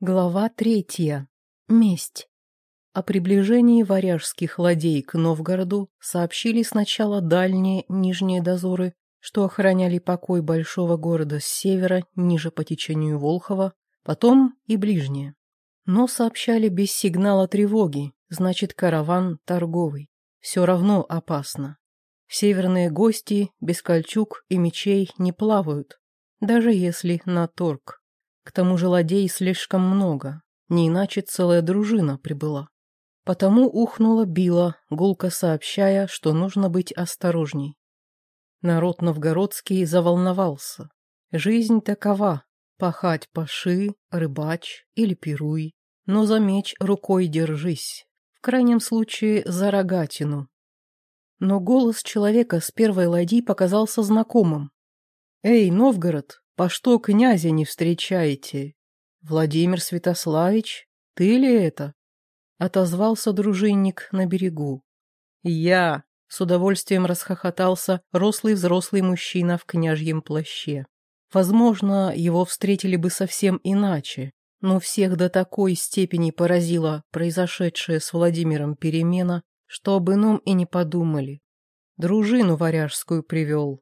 Глава третья. Месть. О приближении варяжских ладей к Новгороду сообщили сначала дальние нижние дозоры, что охраняли покой большого города с севера, ниже по течению Волхова, потом и ближние. Но сообщали без сигнала тревоги, значит караван торговый. Все равно опасно. Северные гости без кольчуг и мечей не плавают, даже если на торг. К тому же ладей слишком много, не иначе целая дружина прибыла. Потому ухнула била, гулко сообщая, что нужно быть осторожней. Народ новгородский заволновался. Жизнь такова — пахать паши, рыбач или пируй, но за меч рукой держись, в крайнем случае за рогатину. Но голос человека с первой ладьи показался знакомым. «Эй, Новгород, по что князя не встречаете? Владимир Святославич, ты ли это?» Отозвался дружинник на берегу. «Я!» — с удовольствием расхохотался рослый взрослый мужчина в княжьем плаще. Возможно, его встретили бы совсем иначе, но всех до такой степени поразила произошедшая с Владимиром перемена, что об ином и не подумали. Дружину варяжскую привел,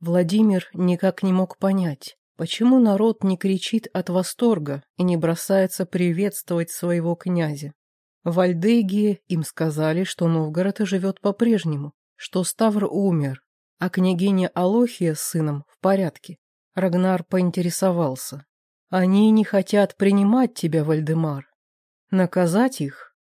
Владимир никак не мог понять, почему народ не кричит от восторга и не бросается приветствовать своего князя. В Альдегии им сказали, что Новгород живет по-прежнему, что Ставр умер, а княгиня Алохия с сыном в порядке. Рагнар поинтересовался. «Они не хотят принимать тебя, Вальдемар. Наказать их?»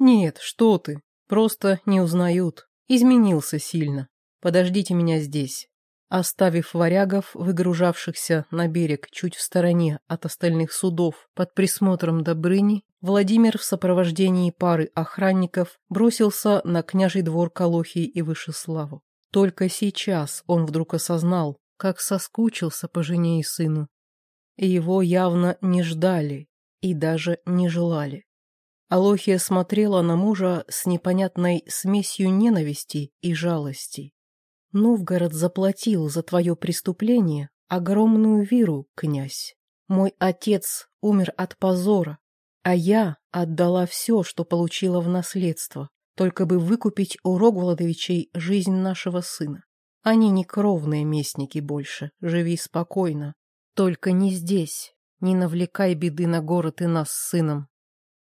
«Нет, что ты, просто не узнают. Изменился сильно. Подождите меня здесь». Оставив варягов, выгружавшихся на берег чуть в стороне от остальных судов под присмотром Добрыни, Владимир в сопровождении пары охранников бросился на княжий двор Колохии и Вышеславу. Только сейчас он вдруг осознал, как соскучился по жене и сыну. Его явно не ждали и даже не желали. Алохия смотрела на мужа с непонятной смесью ненависти и жалости. Новгород заплатил за твое преступление огромную виру, князь. Мой отец умер от позора, а я отдала все, что получила в наследство, только бы выкупить у Рогволодовичей жизнь нашего сына. Они не кровные местники больше, живи спокойно. Только не здесь, не навлекай беды на город и нас с сыном.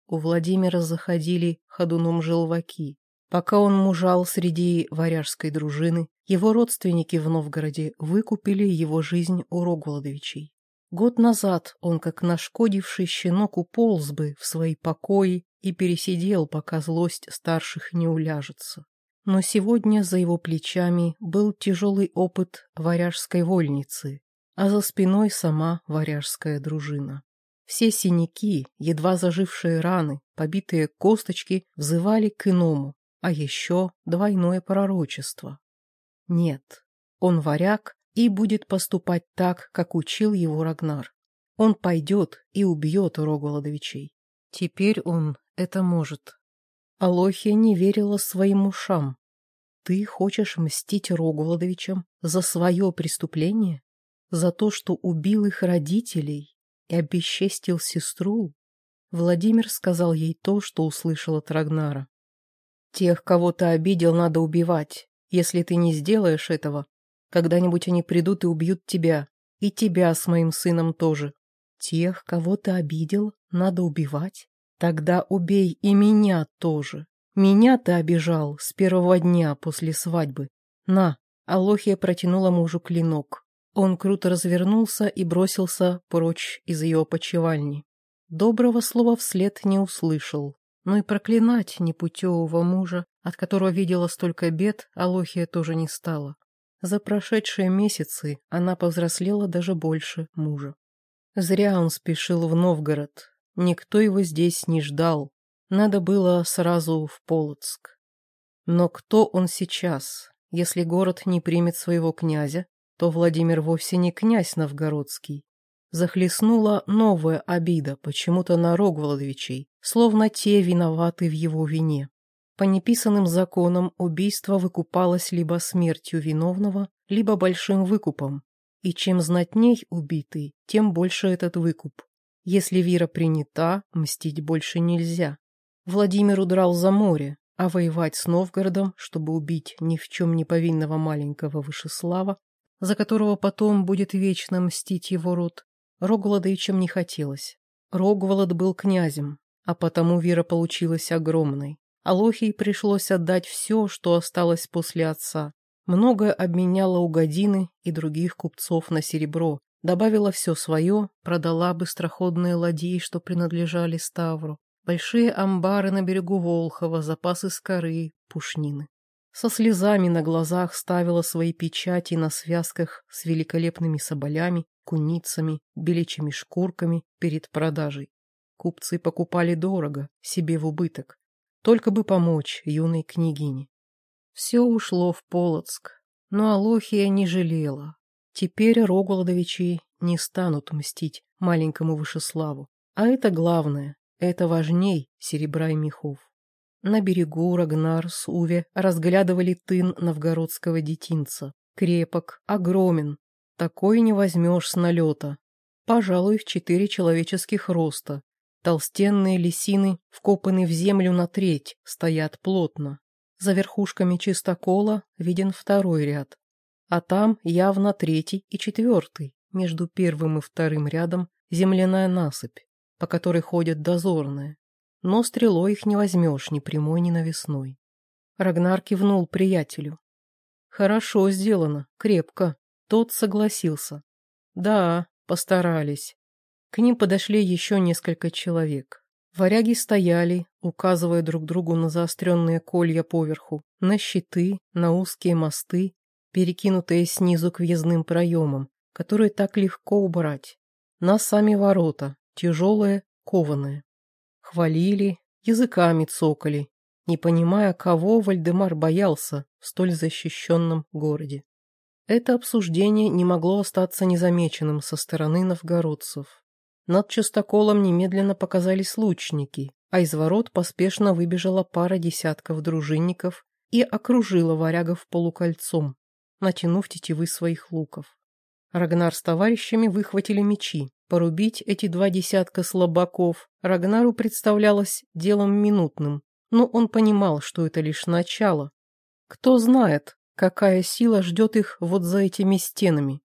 У Владимира заходили ходуном желваки. Пока он мужал среди варяжской дружины, его родственники в Новгороде выкупили его жизнь у Рогволодовичей. Год назад он, как нашкодивший щенок, уполз бы в свои покои и пересидел, пока злость старших не уляжется. Но сегодня за его плечами был тяжелый опыт варяжской вольницы, а за спиной сама варяжская дружина. Все синяки, едва зажившие раны, побитые косточки взывали к иному, а еще двойное пророчество. Нет, он варяг и будет поступать так, как учил его Рагнар. Он пойдет и убьет Рогволодовичей. Теперь он это может. Алохия не верила своим ушам. Ты хочешь мстить Рогволодовичам за свое преступление? За то, что убил их родителей и обесчестил сестру? Владимир сказал ей то, что услышал от Рагнара. Тех, кого ты обидел, надо убивать. Если ты не сделаешь этого, когда-нибудь они придут и убьют тебя. И тебя с моим сыном тоже. Тех, кого ты обидел, надо убивать. Тогда убей и меня тоже. Меня ты обижал с первого дня после свадьбы. На, Алохия протянула мужу клинок. Он круто развернулся и бросился прочь из ее почевальни. Доброго слова вслед не услышал, но и проклинать непутевого мужа, от которого видела столько бед, Алохия тоже не стала. За прошедшие месяцы она повзрослела даже больше мужа. Зря он спешил в Новгород. Никто его здесь не ждал. Надо было сразу в Полоцк. Но кто он сейчас? Если город не примет своего князя, то Владимир вовсе не князь новгородский, захлестнула новая обида почему-то на Рогволодовичей, словно те виноваты в его вине. По неписанным законам убийство выкупалось либо смертью виновного, либо большим выкупом, и чем знатней убитый, тем больше этот выкуп. Если Вира принята, мстить больше нельзя. Владимир удрал за море, а воевать с Новгородом, чтобы убить ни в чем не повинного маленького Вышеслава, за которого потом будет вечно мстить его род, Рогволодовичем не хотелось. Рогволод был князем, а потому Вера получилась огромной. Алохии пришлось отдать все, что осталось после отца. Многое обменяла у Годины и других купцов на серебро, добавила все свое, продала быстроходные ладьи, что принадлежали Ставру, большие амбары на берегу Волхова, запасы скоры, пушнины. Со слезами на глазах ставила свои печати на связках с великолепными соболями, куницами, беличьими шкурками перед продажей. Купцы покупали дорого, себе в убыток, только бы помочь юной княгине. Все ушло в Полоцк, но Алохия не жалела. Теперь Рогулодовичи не станут мстить маленькому Вышеславу. А это главное, это важней серебра и мехов. На берегу Рагнар с Уве разглядывали тын новгородского детинца. Крепок, огромен, такой не возьмешь с налета. Пожалуй, в четыре человеческих роста. Толстенные лисины, вкопаны в землю на треть, стоят плотно. За верхушками чистокола виден второй ряд. А там явно третий и четвертый, между первым и вторым рядом земляная насыпь, по которой ходят дозорные. Но стрелой их не возьмешь ни прямой, ни навесной. Рагнар кивнул приятелю. Хорошо сделано, крепко. Тот согласился. Да, постарались. К ним подошли еще несколько человек. Варяги стояли, указывая друг другу на заостренные колья поверху, на щиты, на узкие мосты, перекинутые снизу к въездным проемам, которые так легко убрать, на сами ворота, тяжелые, кованые. Хвалили, языками цокали, не понимая, кого Вальдемар боялся в столь защищенном городе. Это обсуждение не могло остаться незамеченным со стороны новгородцев. Над частоколом немедленно показались лучники, а из ворот поспешно выбежала пара десятков дружинников и окружила варягов полукольцом, натянув тетивы своих луков. Рагнар с товарищами выхватили мечи. Порубить эти два десятка слабаков Рагнару представлялось делом минутным, но он понимал, что это лишь начало. Кто знает, Какая сила ждет их вот за этими стенами?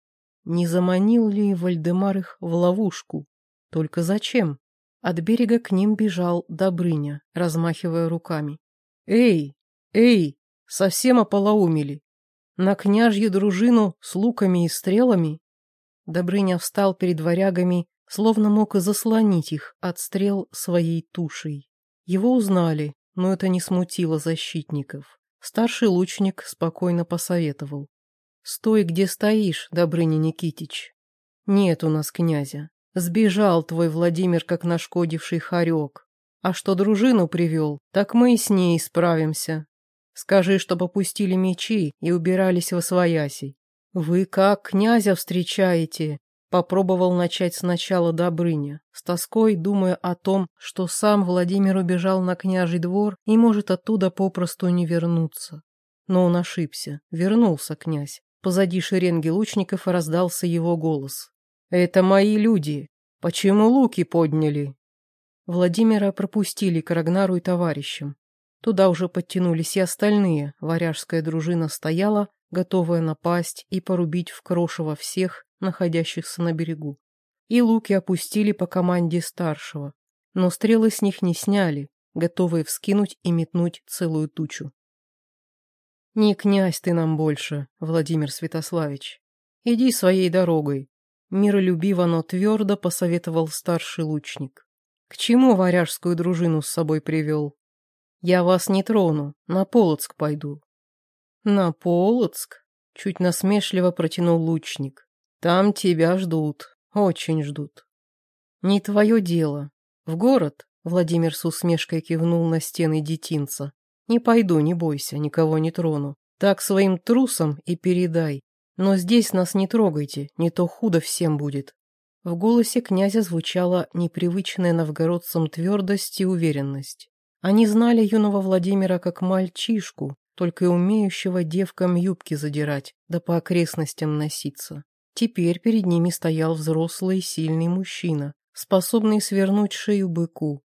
Не заманил ли Вальдемар их в ловушку? Только зачем? От берега к ним бежал Добрыня, размахивая руками. «Эй! Эй! Совсем ополоумели! На княжью дружину с луками и стрелами?» Добрыня встал перед варягами, словно мог и заслонить их от стрел своей тушей. Его узнали, но это не смутило защитников. Старший лучник спокойно посоветовал. «Стой, где стоишь, Добрыня Никитич. Нет у нас князя. Сбежал твой Владимир, как нашкодивший хорек. А что дружину привел, так мы и с ней справимся. Скажи, чтоб опустили мечи и убирались во свояси. Вы как князя встречаете? Попробовал начать сначала Добрыня, с тоской думая о том, что сам Владимир убежал на княжий двор и может оттуда попросту не вернуться. Но он ошибся. Вернулся князь. Позади шеренги лучников раздался его голос. «Это мои люди. Почему луки подняли?» Владимира пропустили к Рагнару и товарищам. Туда уже подтянулись и остальные. Варяжская дружина стояла, готовая напасть и порубить в крошево всех, находящихся на берегу. И луки опустили по команде старшего, но стрелы с них не сняли, готовые вскинуть и метнуть целую тучу. «Не князь ты нам больше, Владимир Святославич. Иди своей дорогой», — миролюбиво, но твердо посоветовал старший лучник. «К чему варяжскую дружину с собой привел? Я вас не трону, на Полоцк пойду». «На Полоцк?» — чуть насмешливо протянул лучник. Там тебя ждут, очень ждут. Не твое дело. В город, Владимир с усмешкой кивнул на стены детинца. Не пойду, не бойся, никого не трону. Так своим трусам и передай. Но здесь нас не трогайте, не то худо всем будет. В голосе князя звучала непривычная новгородцам твердость и уверенность. Они знали юного Владимира как мальчишку, только и умеющего девкам юбки задирать, да по окрестностям носиться. Теперь перед ними стоял взрослый сильный мужчина, способный свернуть шею быку.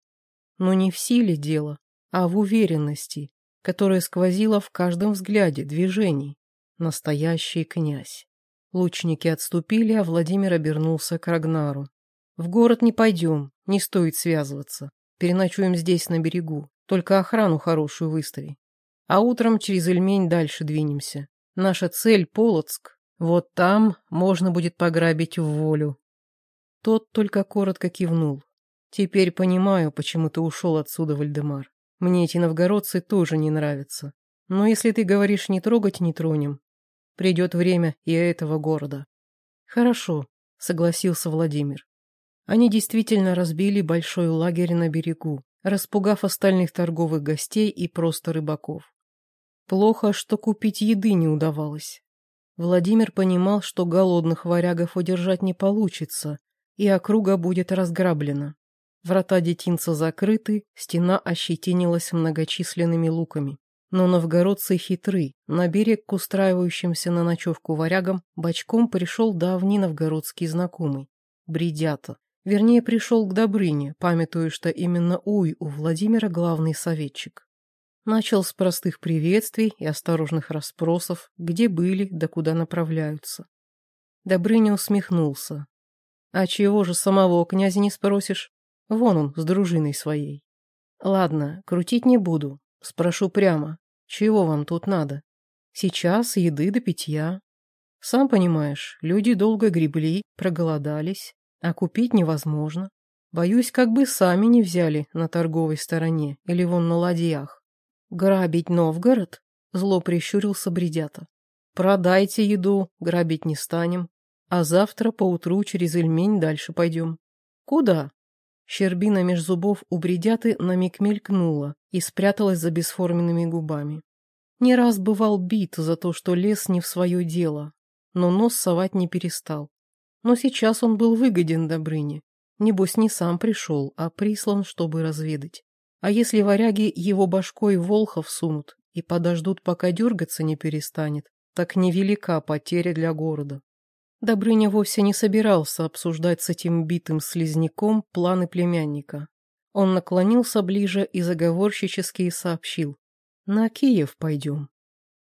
Но не в силе дело, а в уверенности, которая сквозила в каждом взгляде, движении. Настоящий князь. Лучники отступили, а Владимир обернулся к Рагнару. «В город не пойдем, не стоит связываться. Переночуем здесь, на берегу. Только охрану хорошую выстави. А утром через Эльмень дальше двинемся. Наша цель — Полоцк. Вот там можно будет пограбить в волю. Тот только коротко кивнул. Теперь понимаю, почему ты ушел отсюда, Вальдемар. Мне эти новгородцы тоже не нравятся. Но если ты говоришь не трогать, не тронем. Придет время и этого города. Хорошо, согласился Владимир. Они действительно разбили большой лагерь на берегу, распугав остальных торговых гостей и просто рыбаков. Плохо, что купить еды не удавалось. Владимир понимал, что голодных варягов удержать не получится, и округа будет разграблена. Врата детинца закрыты, стена ощетинилась многочисленными луками. Но новгородцы хитры. На берег к устраивающимся на ночевку варягам бочком пришел давний новгородский знакомый. Бредята. Вернее, пришел к Добрыне, памятуя, что именно Уй у Владимира главный советчик. Начал с простых приветствий и осторожных расспросов, где были да куда направляются. Добрыня усмехнулся. «А чего же самого князя не спросишь? Вон он, с дружиной своей». «Ладно, крутить не буду. Спрошу прямо. Чего вам тут надо? Сейчас еды до питья. Сам понимаешь, люди долго гребли, проголодались, а купить невозможно. Боюсь, как бы сами не взяли на торговой стороне или вон на ладьях. «Грабить Новгород?» — зло прищурился бредята. «Продайте еду, грабить не станем, а завтра поутру через Ильмень дальше пойдем». «Куда?» Щербина меж зубов у бредяты на миг мелькнула и спряталась за бесформенными губами. Не раз бывал бит за то, что лез не в свое дело, но нос совать не перестал. Но сейчас он был выгоден Добрыне. Небось, не сам пришел, а прислан, чтобы разведать. А если варяги его башкой волхов сунут и подождут, пока дергаться не перестанет, так невелика потеря для города. Добрыня вовсе не собирался обсуждать с этим битым слизняком планы племянника. Он наклонился ближе и заговорщически сообщил. «На Киев пойдем».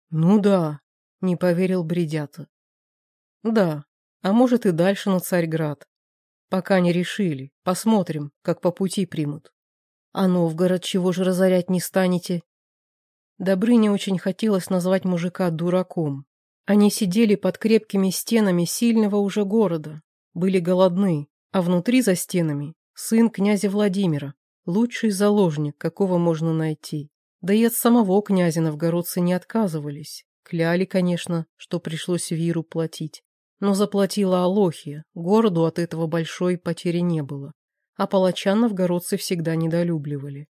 «Ну да», — не поверил бредята. «Да, а может и дальше на Царьград. Пока не решили, посмотрим, как по пути примут». А Новгород чего же разорять не станете? Добрыне очень хотелось назвать мужика дураком. Они сидели под крепкими стенами сильного уже города, были голодны, а внутри за стенами сын князя Владимира, лучший заложник, какого можно найти. Да и от самого князя новгородцы не отказывались. Кляли, конечно, что пришлось Виру платить. Но заплатила Алохия, городу от этого большой потери не было а палача новгородцы всегда недолюбливали.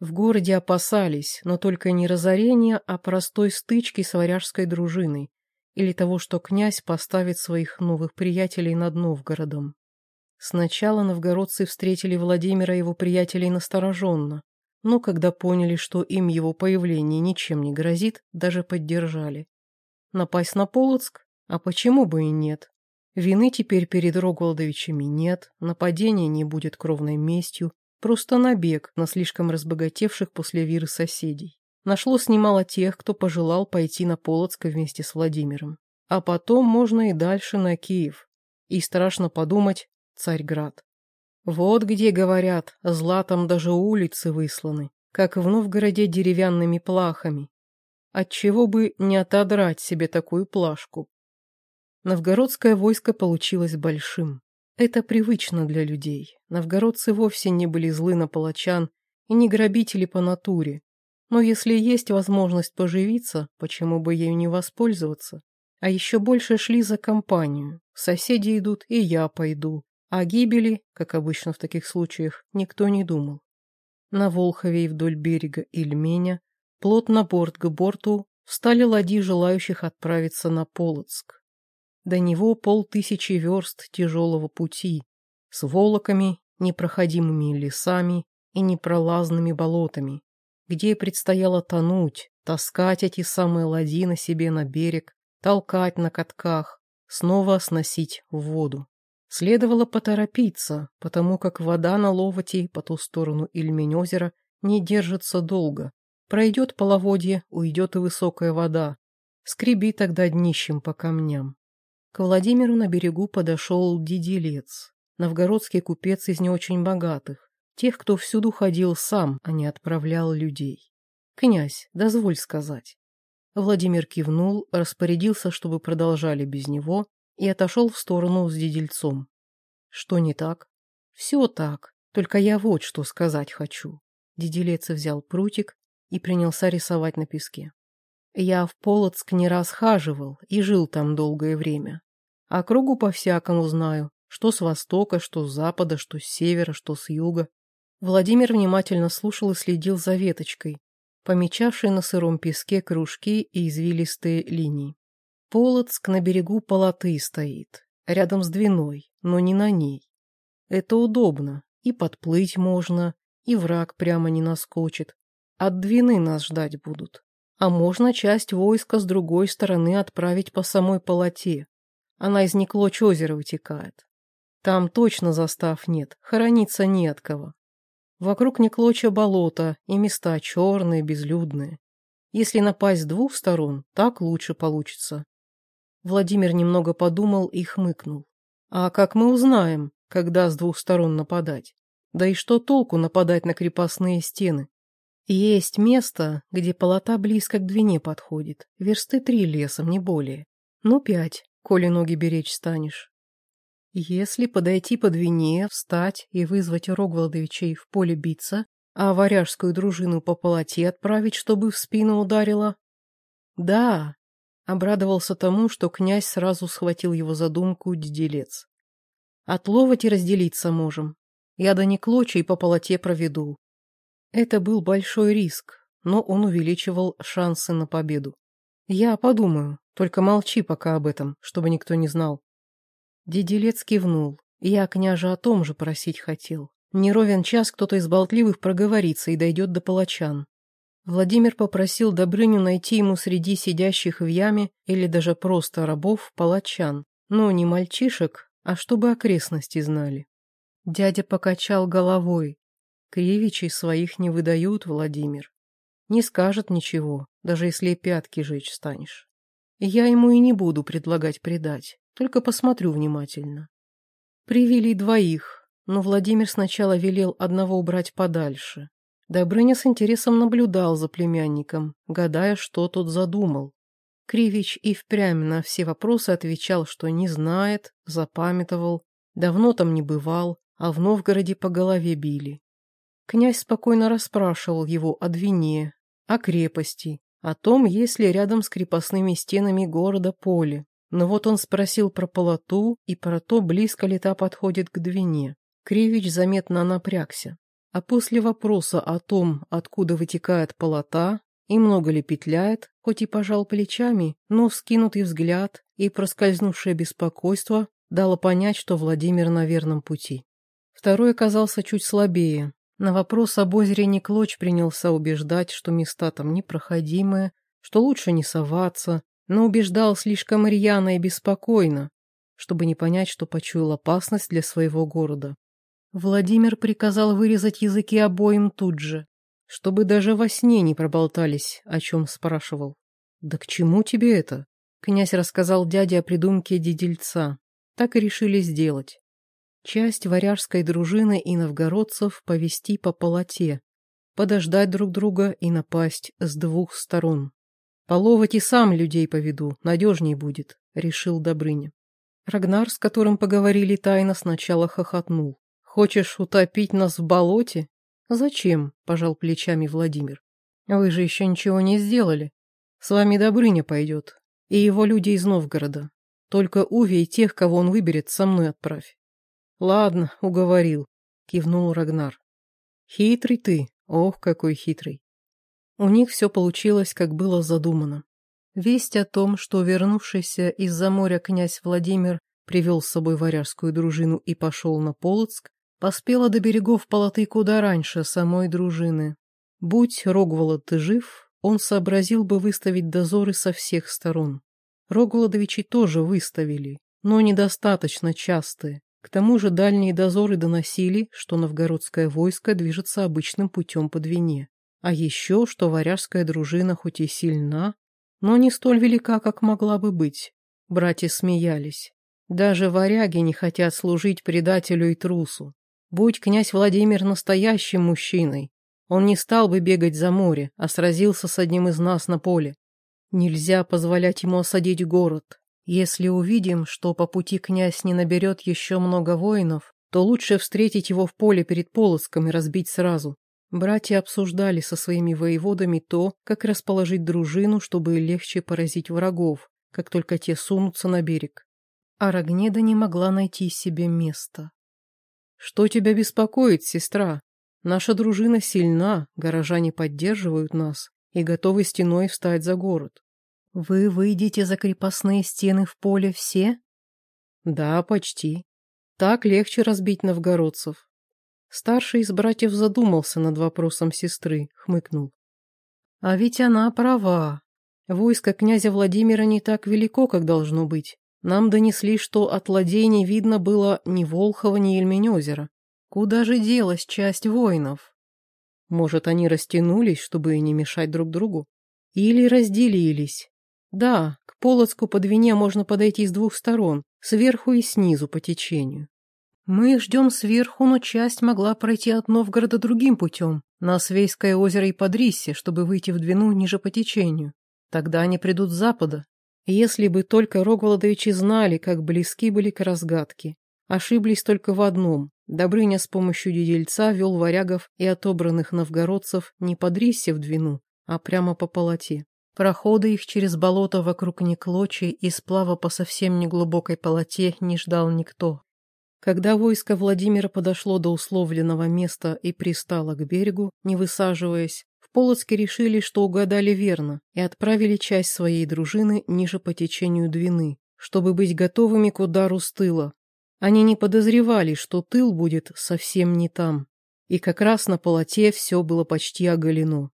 В городе опасались, но только не разорения, а простой стычки с варяжской дружиной или того, что князь поставит своих новых приятелей над Новгородом. Сначала новгородцы встретили Владимира и его приятелей настороженно, но когда поняли, что им его появление ничем не грозит, даже поддержали. Напасть на Полоцк? А почему бы и нет? Вины теперь перед Рогволдовичами нет, нападение не будет кровной местью, просто набег на слишком разбогатевших после Виры соседей. Нашлось немало тех, кто пожелал пойти на Полоцк вместе с Владимиром. А потом можно и дальше на Киев. И страшно подумать Царьград. Вот где, говорят, златом даже улицы высланы, как в Новгороде деревянными плахами. Отчего бы не отодрать себе такую плашку? Новгородское войско получилось большим. Это привычно для людей. Новгородцы вовсе не были злы на палачан и не грабители по натуре. Но если есть возможность поживиться, почему бы ею не воспользоваться? А еще больше шли за компанию. Соседи идут, и я пойду. О гибели, как обычно в таких случаях, никто не думал. На Волхове и вдоль берега Ильменя, плотно борт к борту, встали ладьи желающих отправиться на Полоцк. До него полтысячи верст тяжелого пути, с волоками, непроходимыми лесами и непролазными болотами, где предстояло тонуть, таскать эти самые ладьи на себе на берег, толкать на катках, снова сносить в воду. Следовало поторопиться, потому как вода на Ловоте по ту сторону Ильмень-озера не держится долго. Пройдет половодье, уйдет и высокая вода. Скреби тогда днищем по камням. К Владимиру на берегу подошел Диделец, новгородский купец из не очень богатых, тех, кто всюду ходил сам, а не отправлял людей. «Князь, дозволь сказать». Владимир кивнул, распорядился, чтобы продолжали без него, и отошел в сторону с дедельцом. «Что не так?» «Все так, только я вот что сказать хочу». Диделец взял прутик и принялся рисовать на песке. Я в Полоцк не раз хаживал и жил там долгое время. А кругу по-всякому знаю, что с востока, что с запада, что с севера, что с юга. Владимир внимательно слушал и следил за веточкой, помечавшей на сыром песке кружки и извилистые линии. Полоцк на берегу Полоты стоит, рядом с Двиной, но не на ней. Это удобно, и подплыть можно, и враг прямо не наскочит. От Двины нас ждать будут. А можно часть войска с другой стороны отправить по самой полоте. Она из Неклоч озера вытекает. Там точно застав нет, хорониться не от кого. Вокруг Неклоча болото и места черные, безлюдные. Если напасть с двух сторон, так лучше получится. Владимир немного подумал и хмыкнул. А как мы узнаем, когда с двух сторон нападать? Да и что толку нападать на крепостные стены? Есть место, где полота близко к Двине подходит. Версты три лесом, не более. Ну, пять, коли ноги беречь станешь. Если подойти по Двине, встать и вызвать Рогволодовичей в поле биться, а варяжскую дружину по полоте отправить, чтобы в спину ударила? Да, обрадовался тому, что князь сразу схватил его задумку деделец. Отловать и разделиться можем. Я до Неклоча по полоте проведу. Это был большой риск, но он увеличивал шансы на победу. Я подумаю, только молчи пока об этом, чтобы никто не знал. Деделец кивнул. Я княжа о том же просить хотел. Не ровен час кто-то из болтливых проговорится и дойдет до палачан. Владимир попросил Добрыню найти ему среди сидящих в яме или даже просто рабов палачан, но не мальчишек, а чтобы окрестности знали. Дядя покачал головой, Кривичей своих не выдают, Владимир. Не скажет ничего, даже если пятки жечь станешь. Я ему и не буду предлагать предать, только посмотрю внимательно. Привели двоих, но Владимир сначала велел одного убрать подальше. Добрыня с интересом наблюдал за племянником, гадая, что тот задумал. Кривич и впрямь на все вопросы отвечал, что не знает, запамятовал, давно там не бывал, а в Новгороде по голове били. Князь спокойно расспрашивал его о Двине, о крепости, о том, есть ли рядом с крепостными стенами города поле. Но вот он спросил про полоту и про то, близко ли та подходит к Двине. Кривич заметно напрягся. А после вопроса о том, откуда вытекает полота и много ли петляет, хоть и пожал плечами, но вскинутый взгляд и проскользнувшее беспокойство дало понять, что Владимир на верном пути. Второй оказался чуть слабее, на вопрос об озере Неклоч принялся убеждать, что места там непроходимые, что лучше не соваться, но убеждал слишком рьяно и беспокойно, чтобы не понять, что почуял опасность для своего города. Владимир приказал вырезать языки обоим тут же, чтобы даже во сне не проболтались, о чем спрашивал. «Да к чему тебе это?» Князь рассказал дяде о придумке дедельца. Так и решили сделать часть варяжской дружины и новгородцев повести по полоте, подождать друг друга и напасть с двух сторон. Половать и сам людей поведу, надежней будет, решил Добрыня. Рагнар, с которым поговорили тайно, сначала хохотнул. Хочешь утопить нас в болоте? Зачем? Пожал плечами Владимир. Вы же еще ничего не сделали. С вами Добрыня пойдет. И его люди из Новгорода. Только Уви и тех, кого он выберет, со мной отправь. Ладно, уговорил, кивнул Рагнар. Хитрый ты, ох, какой хитрый. У них все получилось, как было задумано. Весть о том, что вернувшийся из-за моря князь Владимир привел с собой варяжскую дружину и пошел на Полоцк, поспела до берегов Полоты куда раньше самой дружины. Будь Рогволод жив, он сообразил бы выставить дозоры со всех сторон. Рогволодовичи тоже выставили, но недостаточно частые, К тому же дальние дозоры доносили, что новгородское войско движется обычным путем по Двине. А еще, что варяжская дружина хоть и сильна, но не столь велика, как могла бы быть. Братья смеялись. Даже варяги не хотят служить предателю и трусу. Будь князь Владимир настоящим мужчиной, он не стал бы бегать за море, а сразился с одним из нас на поле. Нельзя позволять ему осадить город. Если увидим, что по пути князь не наберет еще много воинов, то лучше встретить его в поле перед Полоцком и разбить сразу. Братья обсуждали со своими воеводами то, как расположить дружину, чтобы легче поразить врагов, как только те сунутся на берег. А Рогнеда не могла найти себе места. «Что тебя беспокоит, сестра? Наша дружина сильна, горожане поддерживают нас и готовы стеной встать за город». «Вы выйдете за крепостные стены в поле все?» «Да, почти. Так легче разбить новгородцев. Старший из братьев задумался над вопросом сестры, хмыкнул. А ведь она права. Войско князя Владимира не так велико, как должно быть. Нам донесли, что от ладей не видно было ни Волхова, ни Ельменезера. Куда же делась часть воинов? Может, они растянулись, чтобы не мешать друг другу? Или разделились? Да, к Полоцку по Двине можно подойти с двух сторон, сверху и снизу по течению. Мы их ждем сверху, но часть могла пройти от Новгорода другим путем, на Свейское озеро и Подриссе, чтобы выйти в Двину ниже по течению. Тогда они придут с запада. Если бы только Рогволодовичи знали, как близки были к разгадке. Ошиблись только в одном. Добрыня с помощью дедельца вел варягов и отобранных новгородцев не по Дриссе в Двину, а прямо по полоте. Прохода их через болото вокруг Неклочи и сплава по совсем неглубокой полоте не ждал никто. Когда войско Владимира подошло до условленного места и пристало к берегу, не высаживаясь, в Полоцке решили, что угадали верно, и отправили часть своей дружины ниже по течению Двины, чтобы быть готовыми к удару с тыла. Они не подозревали, что тыл будет совсем не там. И как раз на полоте все было почти оголено.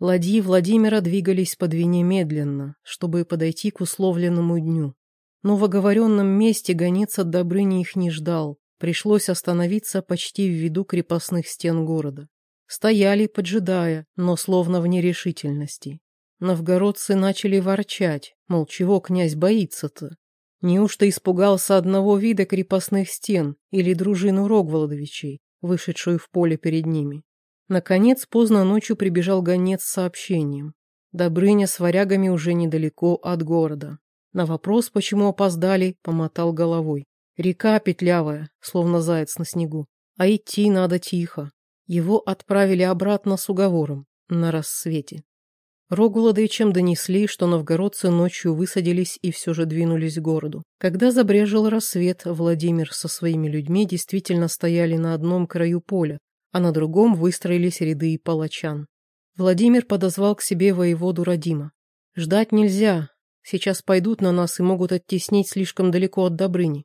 Ладьи Владимира двигались по Двине медленно, чтобы подойти к условленному дню. Но в оговоренном месте гонец от Добрыни их не ждал. Пришлось остановиться почти в виду крепостных стен города. Стояли, поджидая, но словно в нерешительности. Новгородцы начали ворчать, мол, чего князь боится-то? Неужто испугался одного вида крепостных стен или дружину Рогволодовичей, вышедшую в поле перед ними? Наконец, поздно ночью прибежал гонец с сообщением. Добрыня с варягами уже недалеко от города. На вопрос, почему опоздали, помотал головой. Река петлявая, словно заяц на снегу. А идти надо тихо. Его отправили обратно с уговором, на рассвете. Рогуладовичам донесли, что новгородцы ночью высадились и все же двинулись к городу. Когда забрежил рассвет, Владимир со своими людьми действительно стояли на одном краю поля, а на другом выстроились ряды палачан. Владимир подозвал к себе воеводу Радима. «Ждать нельзя, Сейчас пойдут на нас и могут оттеснить слишком далеко от Добрыни.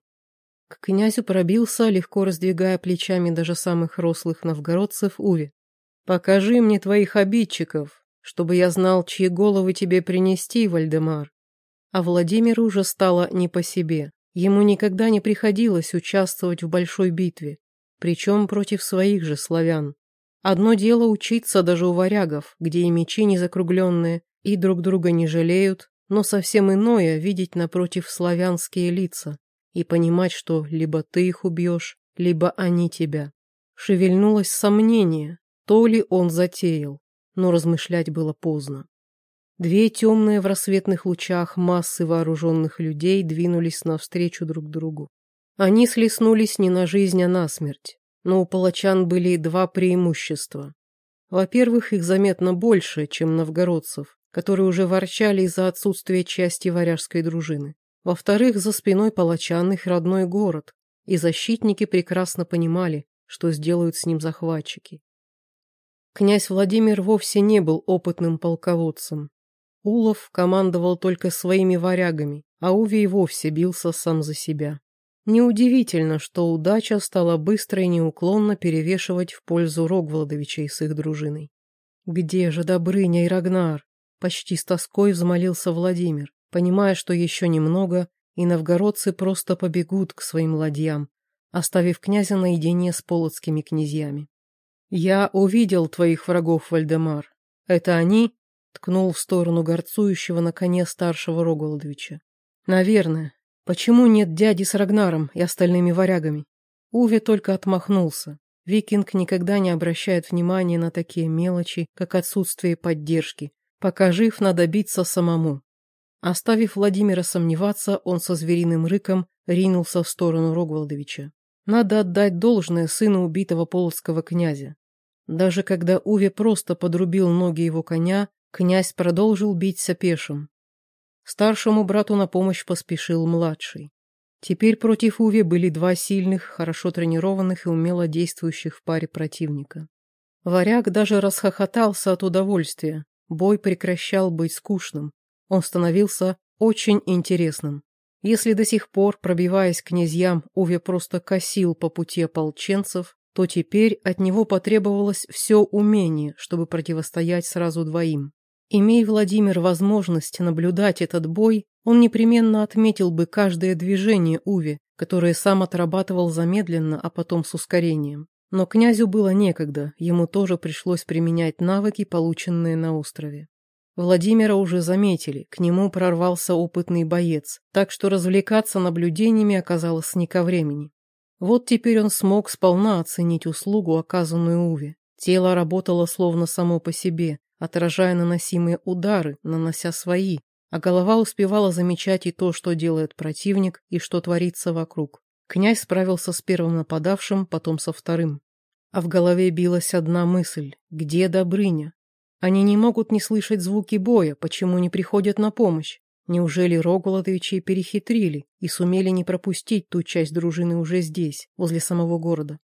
К князю пробился, легко раздвигая плечами даже самых рослых новгородцев, Уви. «Покажи мне твоих обидчиков, чтобы я знал, чьи головы тебе принести, Вальдемар». А Владимиру уже стало не по себе. Ему никогда не приходилось участвовать в большой битве, причем против своих же славян. Одно дело учиться даже у варягов, где и мечи не закругленные, и друг друга не жалеют, но совсем иное видеть напротив славянские лица и понимать, что либо ты их убьешь, либо они тебя. Шевельнулось сомнение, то ли он затеял, но размышлять было поздно. Две темные в рассветных лучах массы вооруженных людей двинулись навстречу друг другу. Они слеснулись не на жизнь, а на смерть. Но у палачан были два преимущества. Во-первых, их заметно больше, чем новгородцев, которые уже ворчали из-за отсутствия части варяжской дружины. Во-вторых, за спиной палачан их родной город, и защитники прекрасно понимали, что сделают с ним захватчики. Князь Владимир вовсе не был опытным полководцем. Улов командовал только своими варягами, а Увий вовсе бился сам за себя. Неудивительно, что удача стала быстро и неуклонно перевешивать в пользу Рогволодовичей с их дружиной. Где же Добрыня и Рагнар? Почти с тоской взмолился Владимир, понимая, что еще немного, и новгородцы просто побегут к своим ладьям, оставив князя наедине с полоцкими князьями. «Я увидел твоих врагов, Вальдемар. Это они?» — ткнул в сторону горцующего на коне старшего Рогволодовича. «Наверное. Почему нет дяди с Рагнаром и остальными варягами?» Уве только отмахнулся. Викинг никогда не обращает внимания на такие мелочи, как отсутствие поддержки. Пока жив, надо биться самому. Оставив Владимира сомневаться, он со звериным рыком ринулся в сторону Рогволдовича. Надо отдать должное сыну убитого полоцкого князя. Даже когда Уве просто подрубил ноги его коня, князь продолжил биться пешим. Старшему брату на помощь поспешил младший. Теперь против Уве были два сильных, хорошо тренированных и умело действующих в паре противника. Варяг даже расхохотался от удовольствия. Бой прекращал быть скучным. Он становился очень интересным. Если до сих пор, пробиваясь к князьям, Уве просто косил по пути ополченцев, то теперь от него потребовалось все умение, чтобы противостоять сразу двоим. Имея Владимир возможность наблюдать этот бой, он непременно отметил бы каждое движение Уви, которое сам отрабатывал замедленно, а потом с ускорением. Но князю было некогда, ему тоже пришлось применять навыки, полученные на острове. Владимира уже заметили, к нему прорвался опытный боец, так что развлекаться наблюдениями оказалось не ко времени. Вот теперь он смог сполна оценить услугу, оказанную Уве. Тело работало словно само по себе, отражая наносимые удары, нанося свои, а голова успевала замечать и то, что делает противник, и что творится вокруг. Князь справился с первым нападавшим, потом со вторым. А в голове билась одна мысль – где Добрыня? Они не могут не слышать звуки боя, почему не приходят на помощь? Неужели Рогулатовичи перехитрили и сумели не пропустить ту часть дружины уже здесь, возле самого города?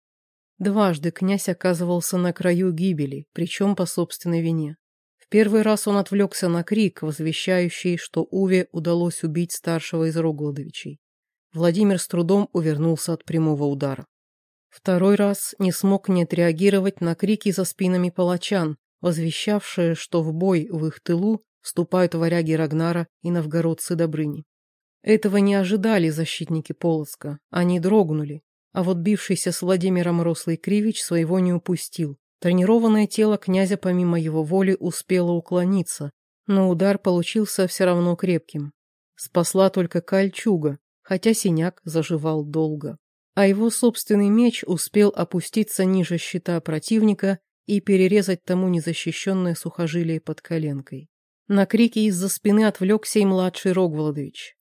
Дважды князь оказывался на краю гибели, причем по собственной вине. В первый раз он отвлекся на крик, возвещающий, что Уве удалось убить старшего из Рогладовичей. Владимир с трудом увернулся от прямого удара. Второй раз не смог не отреагировать на крики за спинами палачан, возвещавшие, что в бой в их тылу вступают варяги Рагнара и новгородцы Добрыни. Этого не ожидали защитники Полоцка, они дрогнули, а вот бившийся с Владимиром рослый Кривич своего не упустил. Тренированное тело князя помимо его воли успело уклониться, но удар получился все равно крепким. Спасла только кольчуга, хотя синяк заживал долго. А его собственный меч успел опуститься ниже щита противника и перерезать тому незащищенное сухожилие под коленкой. На крики из-за спины отвлекся и младший Рогволодович.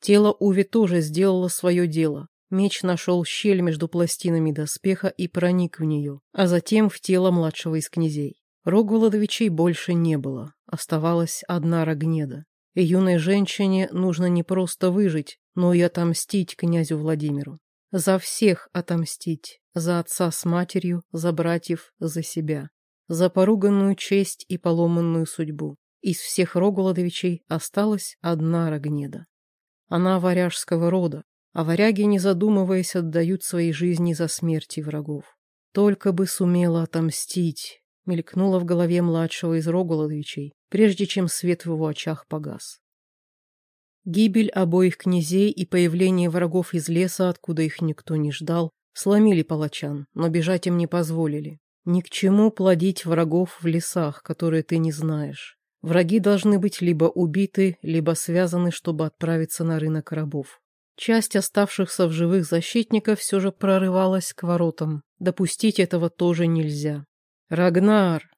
Тело Уви тоже сделало свое дело. Меч нашел щель между пластинами доспеха и проник в нее, а затем в тело младшего из князей. Рогволодовичей больше не было, оставалась одна Рогнеда. И юной женщине нужно не просто выжить, но и отомстить князю Владимиру. За всех отомстить. За отца с матерью, за братьев, за себя. За поруганную честь и поломанную судьбу. Из всех Рогволодовичей осталась одна Рогнеда. Она варяжского рода, а варяги, не задумываясь, отдают свои жизни за смерти врагов. Только бы сумела отомстить, мелькнуло в голове младшего из Рогуловичей, прежде чем свет в его очах погас. Гибель обоих князей и появление врагов из леса, откуда их никто не ждал, сломили палачан, но бежать им не позволили. Ни к чему плодить врагов в лесах, которые ты не знаешь. Враги должны быть либо убиты, либо связаны, чтобы отправиться на рынок рабов. Часть оставшихся в живых защитников все же прорывалась к воротам. Допустить этого тоже нельзя. «Рагнар!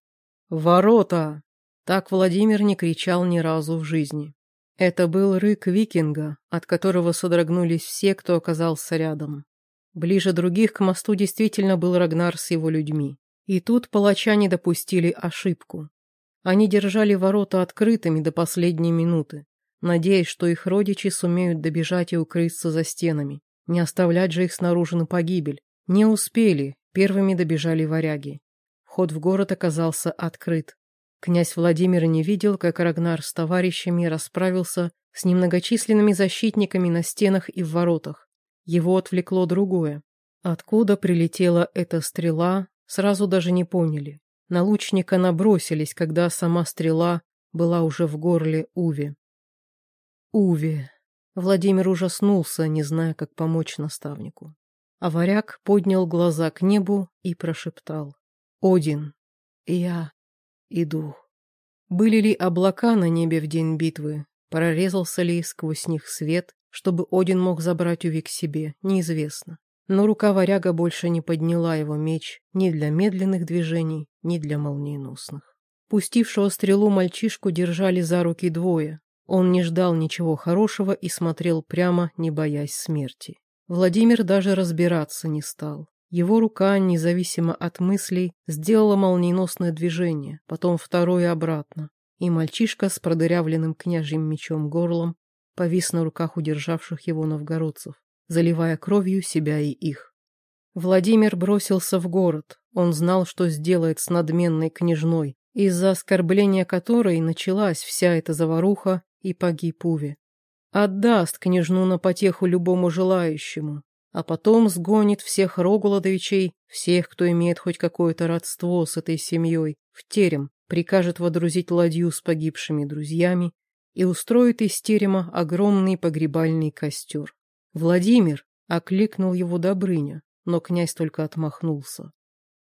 Ворота!» Так Владимир не кричал ни разу в жизни. Это был рык викинга, от которого содрогнулись все, кто оказался рядом. Ближе других к мосту действительно был Рагнар с его людьми. И тут палачане допустили ошибку. Они держали ворота открытыми до последней минуты надеясь, что их родичи сумеют добежать и укрыться за стенами. Не оставлять же их снаружи на погибель. Не успели, первыми добежали варяги. Вход в город оказался открыт. Князь Владимир не видел, как Рагнар с товарищами расправился с немногочисленными защитниками на стенах и в воротах. Его отвлекло другое. Откуда прилетела эта стрела, сразу даже не поняли. На лучника набросились, когда сама стрела была уже в горле Уви. Уви. Владимир ужаснулся, не зная, как помочь наставнику. А варяг поднял глаза к небу и прошептал. «Один, я иду». Были ли облака на небе в день битвы? Прорезался ли сквозь них свет, чтобы Один мог забрать Увик себе, неизвестно. Но рука варяга больше не подняла его меч ни для медленных движений, ни для молниеносных. Пустившего стрелу мальчишку держали за руки двое. Он не ждал ничего хорошего и смотрел прямо, не боясь смерти. Владимир даже разбираться не стал. Его рука, независимо от мыслей, сделала молниеносное движение, потом второе обратно, и мальчишка с продырявленным княжьим мечом горлом повис на руках удержавших его новгородцев, заливая кровью себя и их. Владимир бросился в город. Он знал, что сделает с надменной княжной, из-за оскорбления которой началась вся эта заваруха и погиб Уве. Отдаст княжну на потеху любому желающему, а потом сгонит всех Рогуладовичей, всех, кто имеет хоть какое-то родство с этой семьей, в терем, прикажет водрузить ладью с погибшими друзьями и устроит из терема огромный погребальный костер. Владимир окликнул его Добрыня, но князь только отмахнулся.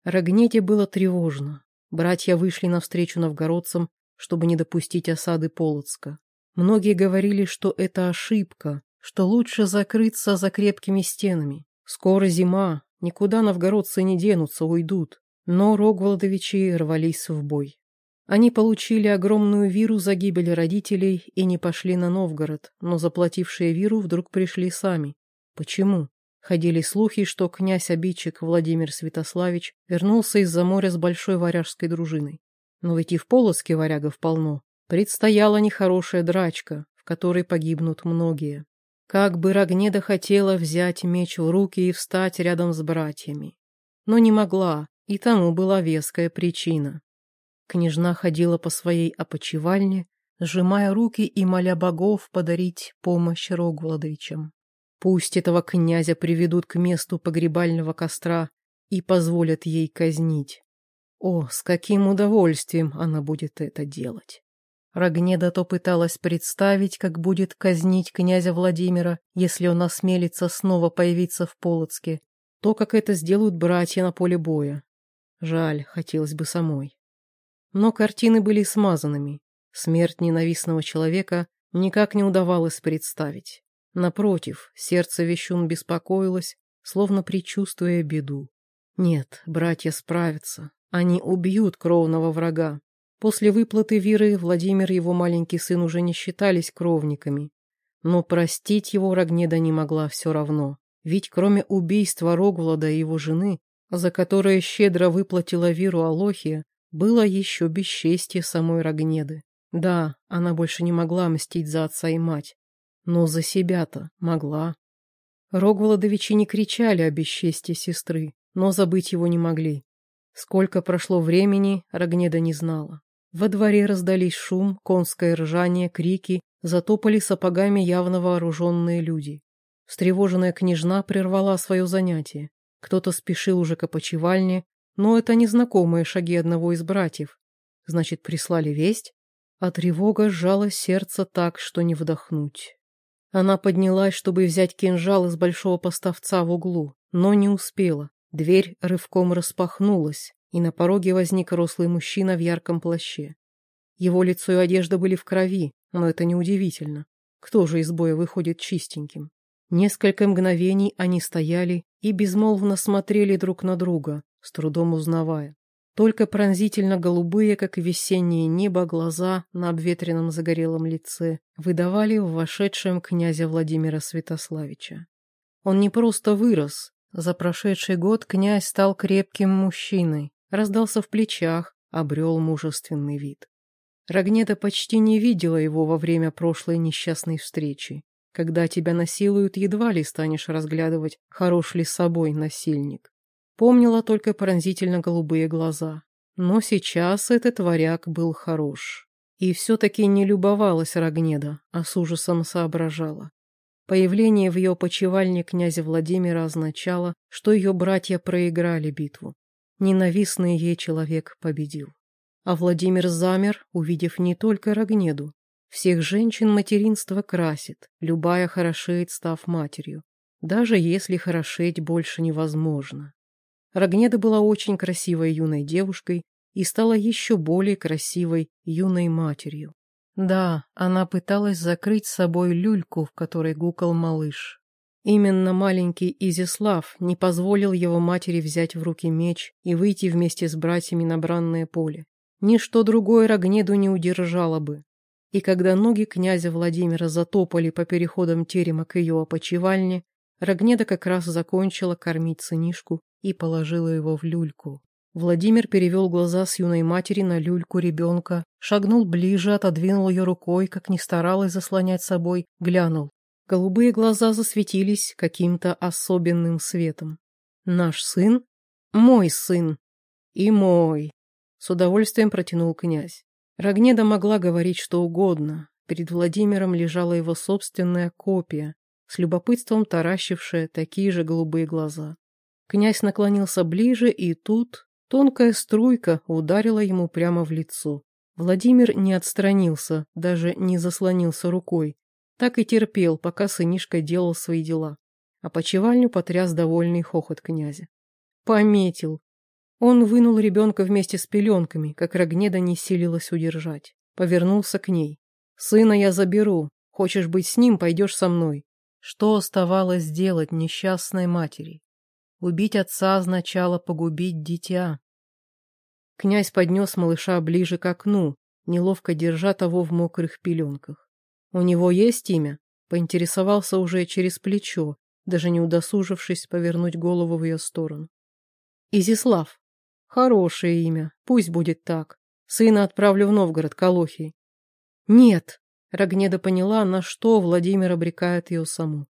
Рогнете было тревожно. Братья вышли навстречу новгородцам, чтобы не допустить осады Полоцка. Многие говорили, что это ошибка, что лучше закрыться за крепкими стенами. Скоро зима, никуда новгородцы не денутся, уйдут. Но Рогволодовичи рвались в бой. Они получили огромную виру за гибель родителей и не пошли на Новгород, но заплатившие виру вдруг пришли сами. Почему? Ходили слухи, что князь-обидчик Владимир Святославич вернулся из-за моря с большой варяжской дружиной. Но ведь и в Полоцке варягов полно. Предстояла нехорошая драчка, в которой погибнут многие. Как бы Рогнеда хотела взять меч в руки и встать рядом с братьями. Но не могла, и тому была веская причина. Княжна ходила по своей опочивальне, сжимая руки и моля богов подарить помощь Рогволодовичам. Пусть этого князя приведут к месту погребального костра и позволят ей казнить. О, с каким удовольствием она будет это делать! Рогнеда то пыталась представить, как будет казнить князя Владимира, если он осмелится снова появиться в Полоцке, то, как это сделают братья на поле боя. Жаль, хотелось бы самой. Но картины были смазанными. Смерть ненавистного человека никак не удавалось представить. Напротив, сердце Вещун беспокоилось, словно предчувствуя беду. Нет, братья справятся. Они убьют кровного врага. После выплаты Виры Владимир и его маленький сын уже не считались кровниками. Но простить его Рогнеда не могла все равно. Ведь кроме убийства Рогвлада и его жены, за которое щедро выплатила Виру Алохия, было еще бесчестье самой Рогнеды. Да, она больше не могла мстить за отца и мать, но за себя-то могла. Рогволодовичи не кричали о бесчестье сестры, но забыть его не могли. Сколько прошло времени, Рогнеда не знала. Во дворе раздались шум, конское ржание, крики, затопали сапогами явно вооруженные люди. Встревоженная княжна прервала свое занятие. Кто-то спешил уже к опочивальне, но это незнакомые шаги одного из братьев. Значит, прислали весть? А тревога сжала сердце так, что не вдохнуть. Она поднялась, чтобы взять кинжал из большого поставца в углу, но не успела. Дверь рывком распахнулась, и на пороге возник рослый мужчина в ярком плаще. Его лицо и одежда были в крови, но это неудивительно. Кто же из боя выходит чистеньким? Несколько мгновений они стояли и безмолвно смотрели друг на друга, с трудом узнавая. Только пронзительно голубые, как весеннее небо, глаза на обветренном загорелом лице выдавали в вошедшем князя Владимира Святославича. Он не просто вырос. За прошедший год князь стал крепким мужчиной, раздался в плечах, обрел мужественный вид. Рогнеда почти не видела его во время прошлой несчастной встречи. Когда тебя насилуют, едва ли станешь разглядывать, хорош ли собой насильник. Помнила только пронзительно голубые глаза. Но сейчас этот варяг был хорош. И все-таки не любовалась Рогнеда, а с ужасом соображала. Появление в ее почевальне князя Владимира означало, что ее братья проиграли битву. Ненавистный ей человек победил. А Владимир замер, увидев не только Рогнеду. Всех женщин материнство красит, любая хорошеет, став матерью. даже если хорошеть больше невозможно. Рогнеда была очень красивой юной девушкой и стала еще более красивой юной матерью. Да, она пыталась закрыть собой люльку, в которой гукал малыш. Именно маленький Изяслав не позволил его матери взять в руки меч и выйти вместе с братьями на бранное поле. Ничто другое Рогнеду не удержало бы. И когда ноги князя Владимира затопали по переходам терема к ее опочивальне, Рогнеда как раз закончила кормить сынишку и положила его в люльку. Владимир перевел глаза с юной матери на люльку ребенка, шагнул ближе, отодвинул ее рукой, как ни старалась заслонять собой, глянул. Голубые глаза засветились каким-то особенным светом. «Наш сын? Мой сын! И мой!» С удовольствием протянул князь. Рогнеда могла говорить что угодно. Перед Владимиром лежала его собственная копия, с любопытством таращившая такие же голубые глаза. Князь наклонился ближе, и тут тонкая струйка ударила ему прямо в лицо. Владимир не отстранился, даже не заслонился рукой, так и терпел, пока сынишка делал свои дела. А почевальню потряс довольный хохот князя. Пометил. Он вынул ребенка вместе с пеленками, как Рогнеда не силилась удержать. Повернулся к ней. «Сына я заберу. Хочешь быть с ним, пойдешь со мной». Что оставалось делать несчастной матери? Убить отца означало погубить дитя. Князь поднес малыша ближе к окну, неловко держа того в мокрых пеленках. «У него есть имя?» Поинтересовался уже через плечо, даже не удосужившись повернуть голову в ее сторону. «Изислав. Хорошее имя. Пусть будет так. Сына отправлю в Новгород, Колохий». «Нет!» Рогнеда поняла, на что Владимир обрекает ее саму.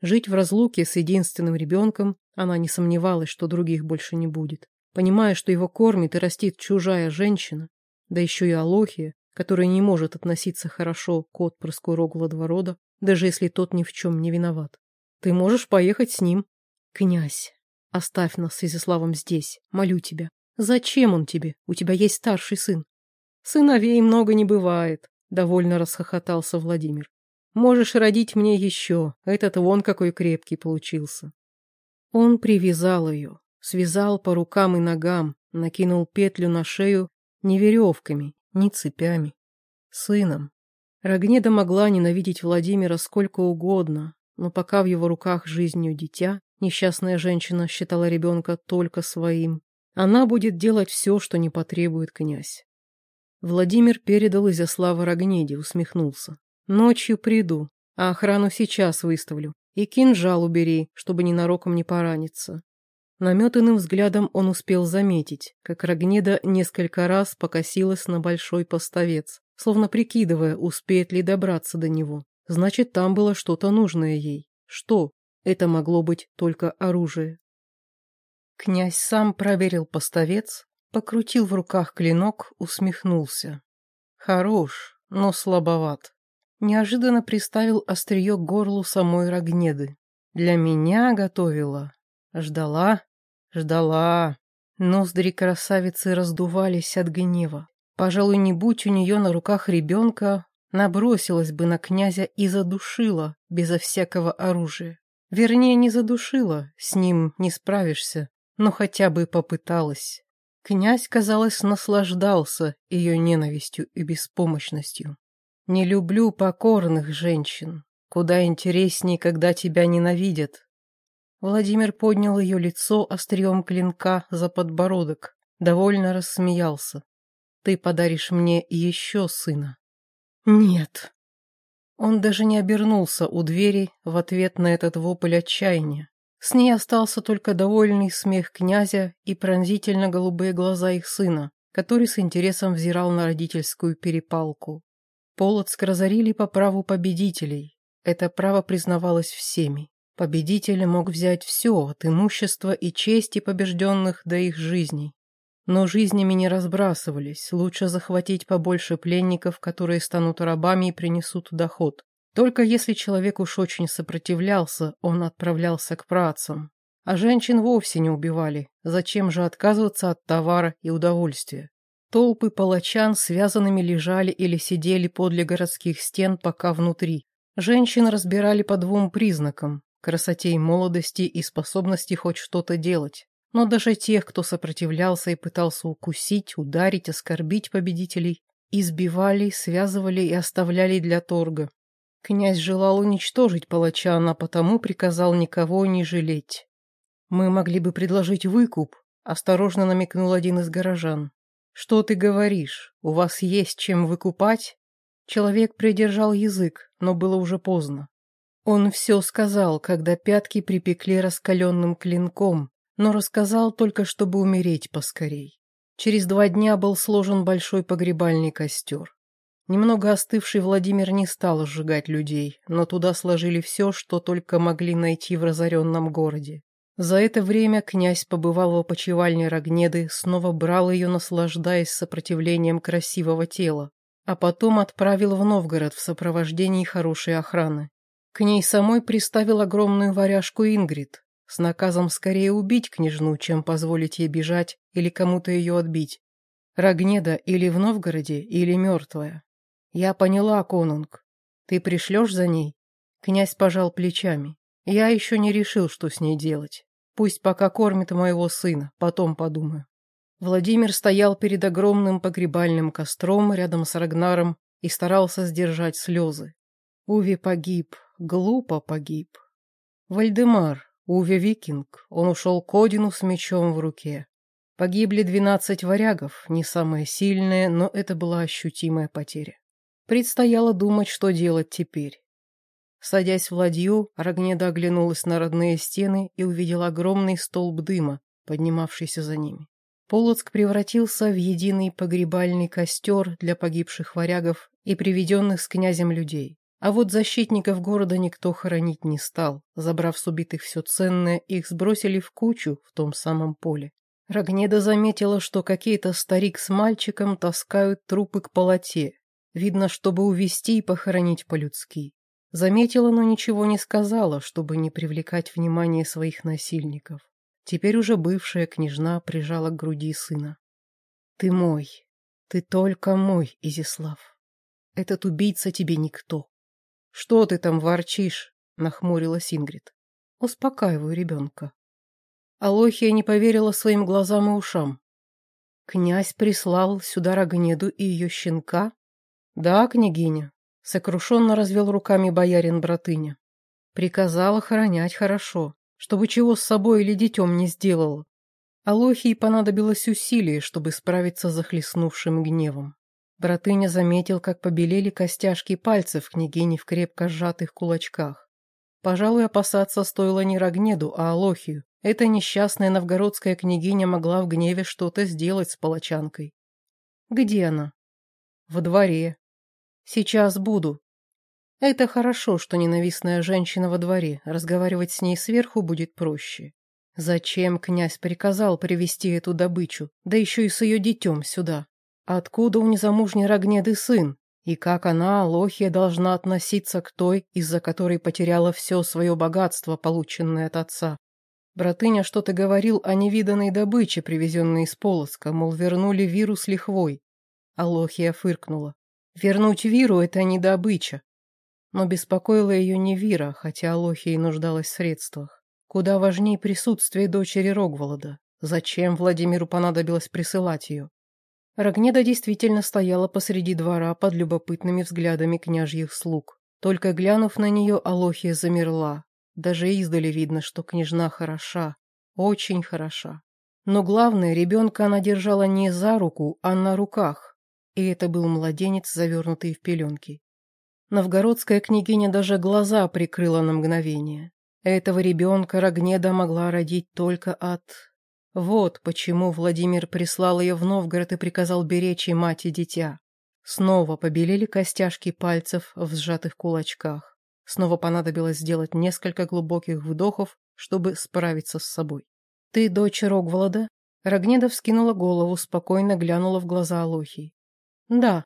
Жить в разлуке с единственным ребенком она не сомневалась, что других больше не будет. Понимая, что его кормит и растит чужая женщина, да еще и Алохия, который не может относиться хорошо к отпрыску Рогладва даже если тот ни в чем не виноват. Ты можешь поехать с ним. Князь, оставь нас с Изяславом здесь, молю тебя. Зачем он тебе? У тебя есть старший сын. Сыновей много не бывает, довольно расхохотался Владимир. Можешь родить мне еще, этот вон какой крепкий получился. Он привязал ее, связал по рукам и ногам, накинул петлю на шею не веревками, ни цепями. Сыном. Рогнеда могла ненавидеть Владимира сколько угодно, но пока в его руках жизнью дитя, несчастная женщина считала ребенка только своим. Она будет делать все, что не потребует князь. Владимир передал Изяслава Рогнеде, усмехнулся. «Ночью приду, а охрану сейчас выставлю. И кинжал убери, чтобы ненароком не пораниться. Наметанным взглядом он успел заметить, как Рогнеда несколько раз покосилась на большой поставец, словно прикидывая, успеет ли добраться до него. Значит, там было что-то нужное ей. Что? Это могло быть только оружие. Князь сам проверил поставец, покрутил в руках клинок, усмехнулся. Хорош, но слабоват. Неожиданно приставил острие к горлу самой Рогнеды. Для меня готовила. Ждала, ждала. Ноздри красавицы раздувались от гнева. Пожалуй, не будь у нее на руках ребенка, набросилась бы на князя и задушила, безо всякого оружия. Вернее, не задушила, с ним не справишься, но хотя бы попыталась. Князь, казалось, наслаждался ее ненавистью и беспомощностью. «Не люблю покорных женщин. Куда интересней, когда тебя ненавидят. Владимир поднял ее лицо острием клинка за подбородок, довольно рассмеялся. «Ты подаришь мне еще сына». «Нет». Он даже не обернулся у двери в ответ на этот вопль отчаяния. С ней остался только довольный смех князя и пронзительно голубые глаза их сына, который с интересом взирал на родительскую перепалку. Полоцк разорили по праву победителей. Это право признавалось всеми. Победитель мог взять все, от имущества и чести побежденных до их жизней. Но жизнями не разбрасывались, лучше захватить побольше пленников, которые станут рабами и принесут доход. Только если человек уж очень сопротивлялся, он отправлялся к працам. А женщин вовсе не убивали, зачем же отказываться от товара и удовольствия? Толпы палачан связанными лежали или сидели подле городских стен, пока внутри. Женщин разбирали по двум признакам красоте и молодости и способности хоть что-то делать. Но даже тех, кто сопротивлялся и пытался укусить, ударить, оскорбить победителей, избивали, связывали и оставляли для торга. Князь желал уничтожить палача, а потому приказал никого не жалеть. «Мы могли бы предложить выкуп», — осторожно намекнул один из горожан. «Что ты говоришь? У вас есть чем выкупать?» Человек придержал язык, но было уже поздно. Он все сказал, когда пятки припекли раскаленным клинком, но рассказал только, чтобы умереть поскорей. Через два дня был сложен большой погребальный костер. Немного остывший Владимир не стал сжигать людей, но туда сложили все, что только могли найти в разоренном городе. За это время князь побывал в опочивальне Рогнеды, снова брал ее, наслаждаясь сопротивлением красивого тела, а потом отправил в Новгород в сопровождении хорошей охраны. К ней самой приставил огромную варяжку Ингрид, с наказом скорее убить княжну, чем позволить ей бежать или кому-то ее отбить. Рогнеда или в Новгороде, или мертвая. «Я поняла, конунг. Ты пришлешь за ней?» Князь пожал плечами. «Я еще не решил, что с ней делать. Пусть пока кормит моего сына, потом подумаю». Владимир стоял перед огромным погребальным костром рядом с Рагнаром и старался сдержать слезы. Уви погиб, глупо погиб. Вальдемар, Уви викинг, он ушел к Одину с мечом в руке. Погибли двенадцать варягов, не самые сильные, но это была ощутимая потеря. Предстояло думать, что делать теперь. Садясь в ладью, Рогнеда оглянулась на родные стены и увидела огромный столб дыма, поднимавшийся за ними. Полоцк превратился в единый погребальный костер для погибших варягов и приведенных с князем людей. А вот защитников города никто хоронить не стал. Забрав с убитых все ценное, их сбросили в кучу в том самом поле. Рогнеда заметила, что какие-то старик с мальчиком таскают трупы к полоте, Видно, чтобы увести и похоронить по-людски. Заметила, но ничего не сказала, чтобы не привлекать внимание своих насильников. Теперь уже бывшая княжна прижала к груди сына. «Ты мой. Ты только мой, Изислав. Этот убийца тебе никто». «Что ты там ворчишь?» — нахмурилась Ингрид. «Успокаиваю ребенка». Алохия не поверила своим глазам и ушам. Князь прислал сюда Рогнеду и ее щенка «Да, княгиня», — сокрушенно развел руками боярин Братыня. «Приказал охранять хорошо, чтобы чего с собой или детем не сделал. Алохии понадобилось усилие, чтобы справиться с захлестнувшим гневом. Братыня заметил, как побелели костяшки пальцев княгини в крепко сжатых кулачках. Пожалуй, опасаться стоило не Рогнеду, а Алохию. Эта несчастная новгородская княгиня могла в гневе что-то сделать с палачанкой. «Где она?» «Во дворе. Сейчас буду. Это хорошо, что ненавистная женщина во дворе, разговаривать с ней сверху будет проще. Зачем князь приказал привести эту добычу, да еще и с ее детем сюда? Откуда у незамужней Рогнеды сын? И как она, Лохия, должна относиться к той, из-за которой потеряла все свое богатство, полученное от отца? Братыня что-то говорил о невиданной добыче, привезенной из Полоска, мол, вернули вирус лихвой. Алохия фыркнула. Вернуть Виру – это не добыча. Но беспокоила ее не Вира, хотя Алохия и нуждалась в средствах. Куда важнее присутствие дочери Рогволода. Зачем Владимиру понадобилось присылать ее? Рогнеда действительно стояла посреди двора под любопытными взглядами княжьих слуг. Только глянув на нее, Алохия замерла. Даже издали видно, что княжна хороша. Очень хороша. Но главное, ребенка она держала не за руку, а на руках. И это был младенец, завернутый в пеленки. Новгородская княгиня даже глаза прикрыла на мгновение. Этого ребенка Рогнеда могла родить только от... Вот почему Владимир прислал ее в Новгород и приказал беречь и мать и дитя. Снова побелели костяшки пальцев в сжатых кулачках. Снова понадобилось сделать несколько глубоких вдохов, чтобы справиться с собой. «Ты дочь Рогволода?» Рогнеда вскинула голову, спокойно глянула в глаза Алохи. Да.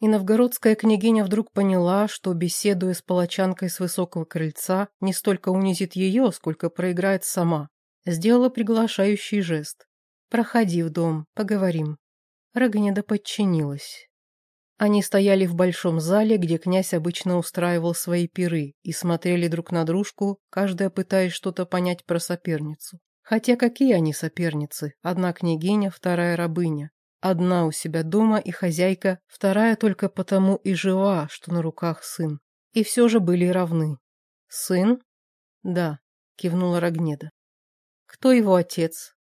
И новгородская княгиня вдруг поняла, что, беседуя с палачанкой с высокого крыльца, не столько унизит ее, сколько проиграет сама. Сделала приглашающий жест. «Проходи в дом, поговорим». Рогнеда подчинилась. Они стояли в большом зале, где князь обычно устраивал свои пиры, и смотрели друг на дружку, каждая пытаясь что-то понять про соперницу. Хотя какие они соперницы? Одна княгиня, вторая рабыня. Одна у себя дома и хозяйка, вторая только потому и жива, что на руках сын. И все же были равны. «Сын?» «Да», — кивнула Рогнеда. «Кто его отец?»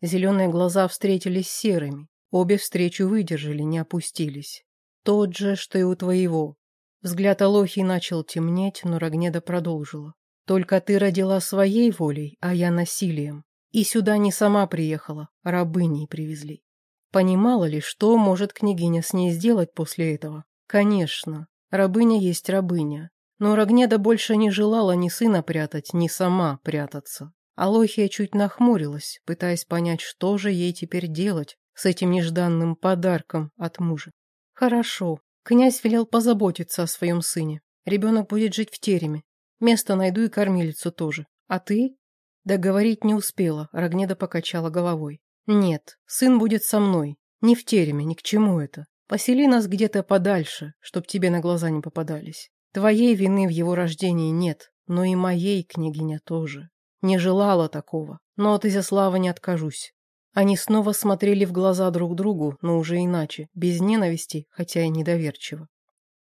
Зеленые глаза встретились серыми. Обе встречу выдержали, не опустились. Тот же, что и у твоего. Взгляд Алохи начал темнеть, но Рогнеда продолжила. Только ты родила своей волей, а я насилием. И сюда не сама приехала, рабыней привезли. Понимала ли, что может княгиня с ней сделать после этого? Конечно, рабыня есть рабыня. Но Рогнеда больше не желала ни сына прятать, ни сама прятаться. Алохия чуть нахмурилась, пытаясь понять, что же ей теперь делать с этим нежданным подарком от мужа. Хорошо. Князь велел позаботиться о своем сыне. Ребенок будет жить в тереме. Место найду и кормилицу тоже. А ты? Договорить не успела, Рогнеда покачала головой. Нет, сын будет со мной. Не в тереме, ни к чему это. Посели нас где-то подальше, чтоб тебе на глаза не попадались. Твоей вины в его рождении нет, но и моей, княгиня, тоже. Не желала такого, но от Изяслава не откажусь. Они снова смотрели в глаза друг другу, но уже иначе, без ненависти, хотя и недоверчиво.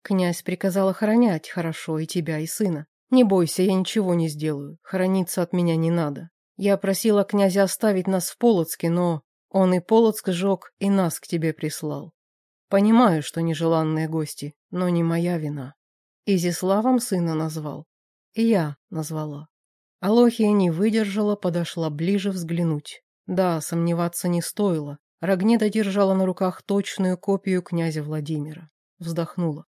Князь приказал охранять хорошо и тебя, и сына. Не бойся, я ничего не сделаю, хорониться от меня не надо. Я просила князя оставить нас в Полоцке, но он и Полоцк сжег, и нас к тебе прислал. Понимаю, что нежеланные гости, но не моя вина. Изиславом сына назвал. И я назвала. Алохия не выдержала, подошла ближе взглянуть. Да, сомневаться не стоило. Рогнеда держала на руках точную копию князя Владимира. Вздохнула.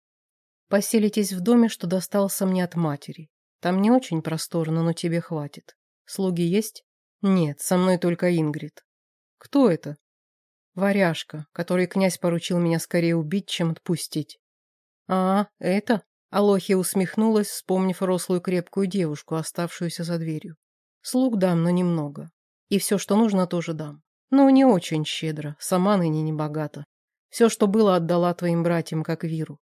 Поселитесь в доме, что достался мне от матери. Там не очень просторно, но тебе хватит. Слуги есть? Нет, со мной только Ингрид. Кто это? Варяжка, которой князь поручил меня скорее убить, чем отпустить. А, это? Алохия усмехнулась, вспомнив рослую крепкую девушку, оставшуюся за дверью. Слуг дам, но немного. И все, что нужно, тоже дам. Но не очень щедро, сама ныне не богата. Все, что было, отдала твоим братьям, как виру.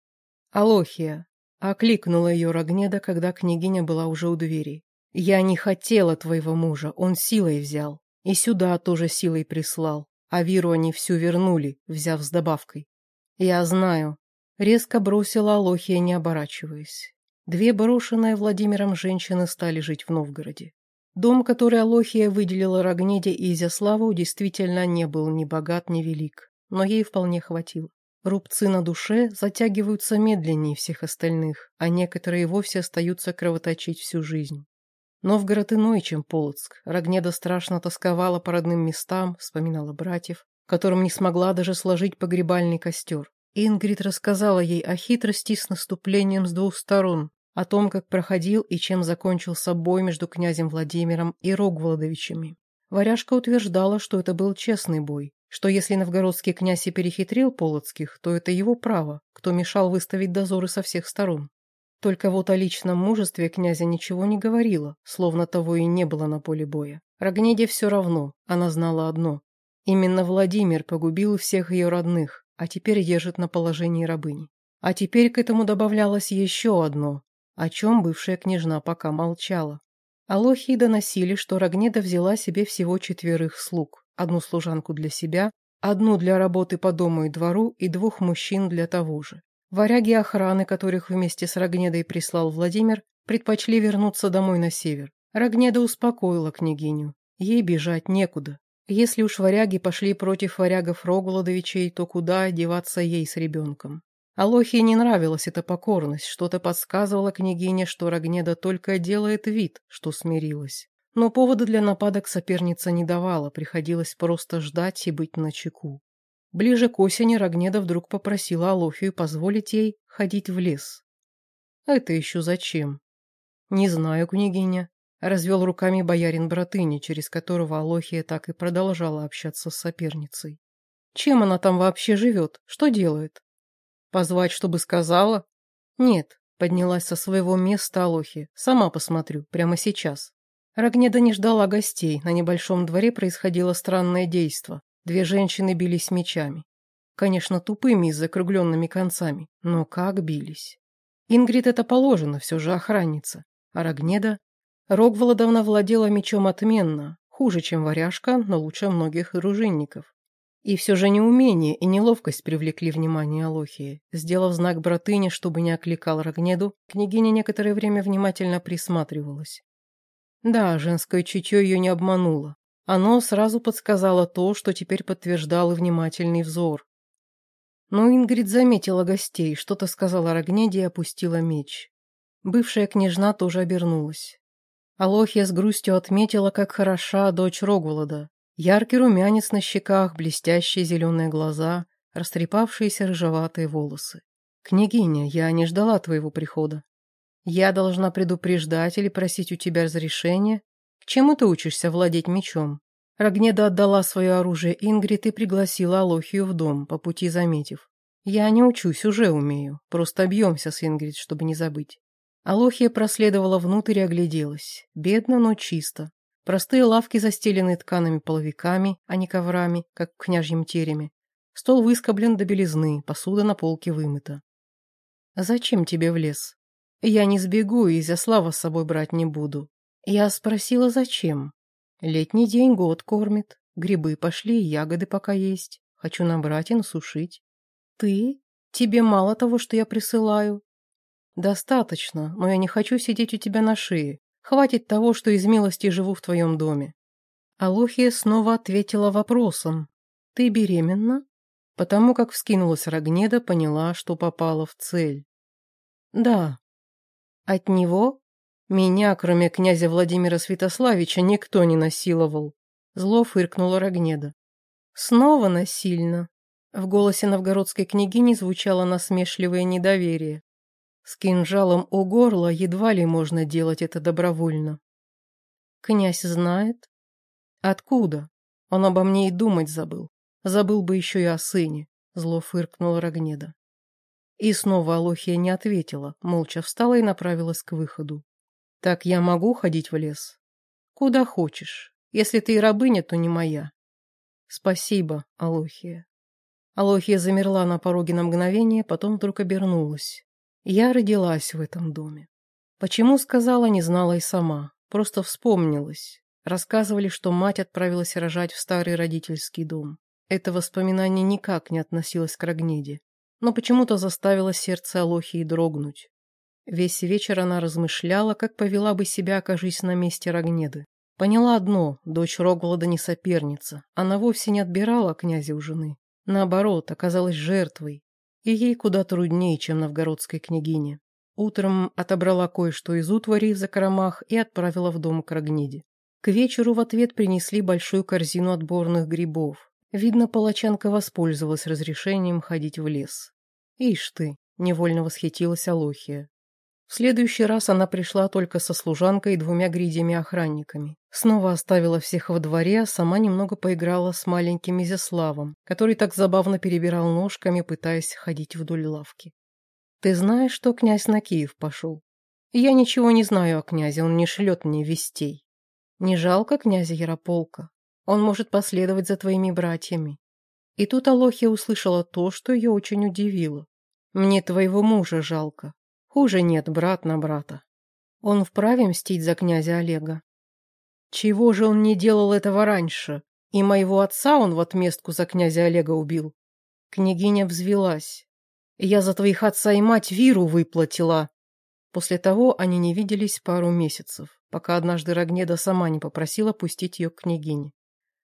Алохия, окликнула ее Рогнеда, когда княгиня была уже у двери. Я не хотела твоего мужа, он силой взял. И сюда тоже силой прислал. А виру они всю вернули, взяв с добавкой. Я знаю. Резко бросила Алохия, не оборачиваясь. Две брошенные Владимиром женщины стали жить в Новгороде. Дом, который Алохия выделила Рогнеде и Изяславу, действительно не был ни богат, ни велик, но ей вполне хватило. Рубцы на душе затягиваются медленнее всех остальных, а некоторые вовсе остаются кровоточить всю жизнь. Новгород иной, чем Полоцк. Рогнеда страшно тосковала по родным местам, вспоминала братьев, которым не смогла даже сложить погребальный костер. Ингрид рассказала ей о хитрости с наступлением с двух сторон, о том, как проходил и чем закончился бой между князем Владимиром и Рогволодовичами. Варяжка утверждала, что это был честный бой, что если новгородский князь и перехитрил полоцких, то это его право, кто мешал выставить дозоры со всех сторон. Только вот о личном мужестве князя ничего не говорила, словно того и не было на поле боя. Рогнеде все равно, она знала одно. Именно Владимир погубил всех ее родных, а теперь держит на положении рабыни. А теперь к этому добавлялось еще одно, о чем бывшая княжна пока молчала. Алохи доносили, что Рогнеда взяла себе всего четверых слуг, одну служанку для себя, одну для работы по дому и двору и двух мужчин для того же. Варяги охраны, которых вместе с Рогнедой прислал Владимир, предпочли вернуться домой на север. Рогнеда успокоила княгиню. Ей бежать некуда. Если уж варяги пошли против варягов Рогволодовичей, то куда деваться ей с ребенком? Алохе не нравилась эта покорность, что-то подсказывало княгине, что Рогнеда только делает вид, что смирилась. Но повода для нападок соперница не давала, приходилось просто ждать и быть начеку. Ближе к осени Рогнеда вдруг попросила Алохию позволить ей ходить в лес. «Это еще зачем?» «Не знаю, княгиня», — развел руками боярин Братыни, через которого Алохия так и продолжала общаться с соперницей. «Чем она там вообще живет? Что делает?» Позвать, чтобы сказала? Нет, поднялась со своего места Алохи. Сама посмотрю, прямо сейчас. Рогнеда не ждала гостей. На небольшом дворе происходило странное действо. Две женщины бились мечами. Конечно, тупыми и закругленными концами, но как бились. Ингрид это положено, все же охранница. А Рогнеда? Рогволодовна владела мечом отменно, хуже, чем варяжка, но лучше многих дружинников. И все же неумение и неловкость привлекли внимание Алохии. Сделав знак братыне, чтобы не окликал Рогнеду, княгиня некоторое время внимательно присматривалась. Да, женское чутье ее не обмануло. Оно сразу подсказало то, что теперь подтверждал и внимательный взор. Но Ингрид заметила гостей, что-то сказала Рогнеде и опустила меч. Бывшая княжна тоже обернулась. Алохия с грустью отметила, как хороша дочь Рогволода. Яркий румянец на щеках, блестящие зеленые глаза, растрепавшиеся рыжеватые волосы. «Княгиня, я не ждала твоего прихода. Я должна предупреждать или просить у тебя разрешения? К чему ты учишься владеть мечом?» Рогнеда отдала свое оружие Ингрид и пригласила Алохию в дом, по пути заметив. «Я не учусь, уже умею. Просто объемся с Ингрид, чтобы не забыть». Алохия проследовала внутрь и огляделась. Бедно, но чисто. Простые лавки застелены ткаными половиками, а не коврами, как в княжьем тереме. Стол выскоблен до белизны, посуда на полке вымыта. «Зачем тебе в лес?» «Я не сбегу и за слава с собой брать не буду». Я спросила, зачем. «Летний день год кормит. Грибы пошли, ягоды пока есть. Хочу набрать и насушить». «Ты? Тебе мало того, что я присылаю?» «Достаточно, но я не хочу сидеть у тебя на шее. Хватит того, что из милости живу в твоем доме». Алохия снова ответила вопросом. «Ты беременна?» Потому как вскинулась Рогнеда, поняла, что попала в цель. «Да». «От него?» «Меня, кроме князя Владимира Святославича, никто не насиловал», зло фыркнула Рогнеда. «Снова насильно». В голосе новгородской княгини звучало насмешливое недоверие. С кинжалом у горла едва ли можно делать это добровольно. Князь знает? Откуда? Он обо мне и думать забыл. Забыл бы еще и о сыне, зло фыркнула Рогнеда. И снова Алохия не ответила, молча встала и направилась к выходу. Так я могу ходить в лес? Куда хочешь. Если ты и рабыня, то не моя. Спасибо, Алохия. Алохия замерла на пороге на мгновение, потом вдруг обернулась. Я родилась в этом доме. Почему сказала, не знала и сама. Просто вспомнилась. Рассказывали, что мать отправилась рожать в старый родительский дом. Это воспоминание никак не относилось к Рогнеде, но почему-то заставило сердце Алохии дрогнуть. Весь вечер она размышляла, как повела бы себя, окажись на месте Рогнеды. Поняла одно – дочь Рогволода не соперница. Она вовсе не отбирала князя у жены. Наоборот, оказалась жертвой, и ей куда труднее, чем новгородской княгине. Утром отобрала кое-что из утвари в закромах и отправила в дом к Рогнеде. К вечеру в ответ принесли большую корзину отборных грибов. Видно, палачанка воспользовалась разрешением ходить в лес. «Ишь ты!» — невольно восхитилась Алохия. В следующий раз она пришла только со служанкой и двумя гридями-охранниками. Снова оставила всех во дворе, а сама немного поиграла с маленьким Изяславом, который так забавно перебирал ножками, пытаясь ходить вдоль лавки. «Ты знаешь, что князь на Киев пошел?» «Я ничего не знаю о князе, он не шлет мне вестей. Не жалко князя Ярополка? Он может последовать за твоими братьями». И тут Алохия услышала то, что ее очень удивило. «Мне твоего мужа жалко. Хуже нет брат на брата. Он вправе мстить за князя Олега. Чего же он не делал этого раньше? И моего отца он в отместку за князя Олега убил. Княгиня взвелась. Я за твоих отца и мать Виру выплатила. После того они не виделись пару месяцев, пока однажды Рогнеда сама не попросила пустить ее к княгине.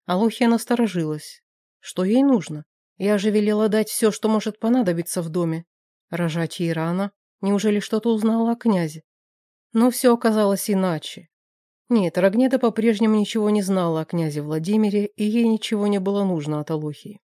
Алохия насторожилась. Что ей нужно? Я же велела дать все, что может понадобиться в доме. Рожать ей рано, Неужели что-то узнала о князе? Но все оказалось иначе. Нет, Рогнеда по-прежнему ничего не знала о князе Владимире, и ей ничего не было нужно от Алохии.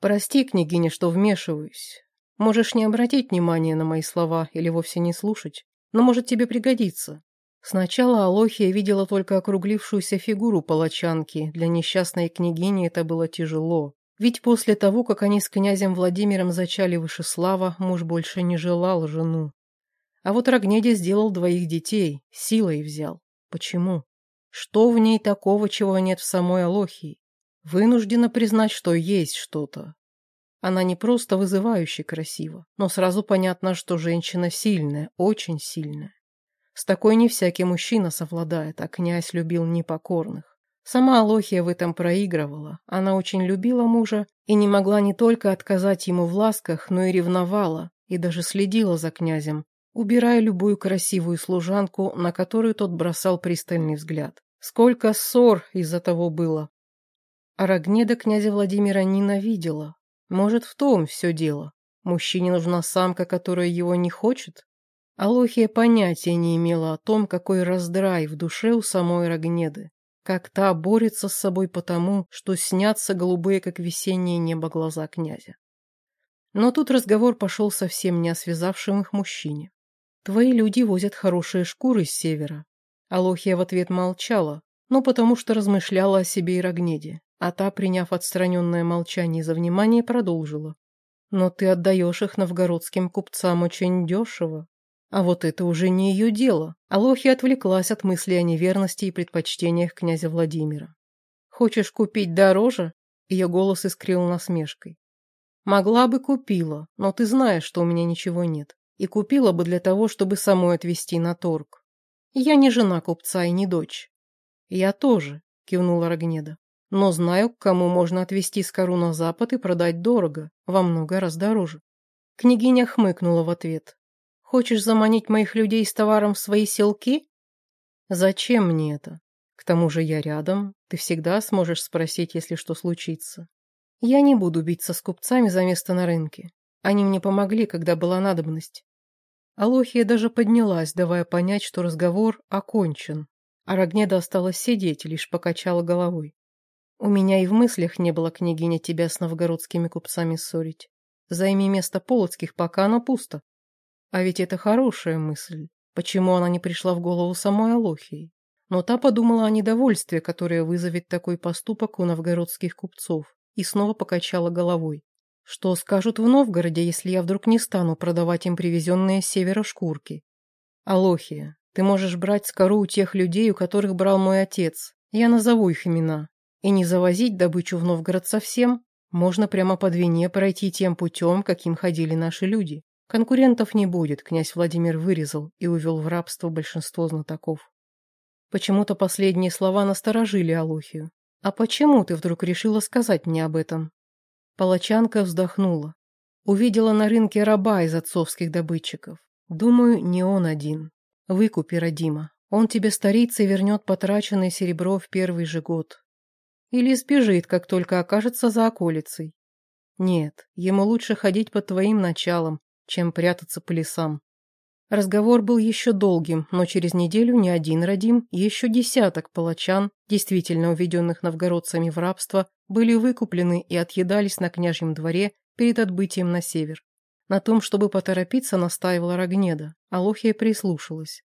«Прости, княгиня, что вмешиваюсь. Можешь не обратить внимания на мои слова или вовсе не слушать, но может тебе пригодиться». Сначала Алохия видела только округлившуюся фигуру палачанки, для несчастной княгини это было тяжело. Ведь после того, как они с князем Владимиром зачали Вышеслава, муж больше не желал жену. А вот Рогнеди сделал двоих детей, силой взял. Почему? Что в ней такого, чего нет в самой Алохии? Вынуждена признать, что есть что-то. Она не просто вызывающе красива, но сразу понятно, что женщина сильная, очень сильная. С такой не всякий мужчина совладает, а князь любил непокорных. Сама Алохия в этом проигрывала. Она очень любила мужа и не могла не только отказать ему в ласках, но и ревновала, и даже следила за князем, убирая любую красивую служанку, на которую тот бросал пристальный взгляд. Сколько ссор из-за того было. А Рогнеда князя Владимира ненавидела. Может, в том все дело. Мужчине нужна самка, которая его не хочет? Алохия понятия не имела о том, какой раздрай в душе у самой Рогнеды как та борется с собой потому, что снятся голубые, как весеннее небо, глаза князя. Но тут разговор пошел совсем не о связавшем их мужчине. «Твои люди возят хорошие шкуры с севера». Алохия в ответ молчала, но потому что размышляла о себе и Рогнеде, а та, приняв отстраненное молчание за внимание, продолжила. «Но ты отдаешь их новгородским купцам очень дешево. А вот это уже не ее дело. Алохия отвлеклась от мысли о неверности и предпочтениях князя Владимира. «Хочешь купить дороже?» Ее голос искрил насмешкой. «Могла бы купила, но ты знаешь, что у меня ничего нет. И купила бы для того, чтобы самой отвезти на торг. Я не жена купца и не дочь». «Я тоже», — кивнула Рогнеда. «Но знаю, к кому можно отвезти скору на запад и продать дорого, во много раз дороже». Княгиня хмыкнула в ответ. Хочешь заманить моих людей с товаром в свои селки? Зачем мне это? К тому же я рядом, ты всегда сможешь спросить, если что случится. Я не буду биться с купцами за место на рынке. Они мне помогли, когда была надобность. Алохия даже поднялась, давая понять, что разговор окончен. А Рогнеда осталась сидеть, лишь покачала головой. У меня и в мыслях не было, княгиня, тебя с новгородскими купцами ссорить. Займи место полоцких, пока оно пусто. А ведь это хорошая мысль. Почему она не пришла в голову самой Алохии? Но та подумала о недовольстве, которое вызовет такой поступок у новгородских купцов, и снова покачала головой. Что скажут в Новгороде, если я вдруг не стану продавать им привезенные с севера шкурки? Алохия, ты можешь брать скору у тех людей, у которых брал мой отец. Я назову их имена. И не завозить добычу в Новгород совсем. Можно прямо по Двине пройти тем путем, каким ходили наши люди. Конкурентов не будет, князь Владимир вырезал и увел в рабство большинство знатоков. Почему-то последние слова насторожили Алохию. «А почему ты вдруг решила сказать мне об этом?» Палачанка вздохнула. Увидела на рынке раба из отцовских добытчиков. Думаю, не он один. Выкупи, родима. Он тебе старицей вернет потраченное серебро в первый же год. Или сбежит, как только окажется за околицей. Нет, ему лучше ходить под твоим началом, чем прятаться по лесам. Разговор был еще долгим, но через неделю не один Радим, еще десяток палачан, действительно уведенных новгородцами в рабство, были выкуплены и отъедались на княжьем дворе перед отбытием на север. На том, чтобы поторопиться, настаивала Рогнеда, а Лохия прислушалась.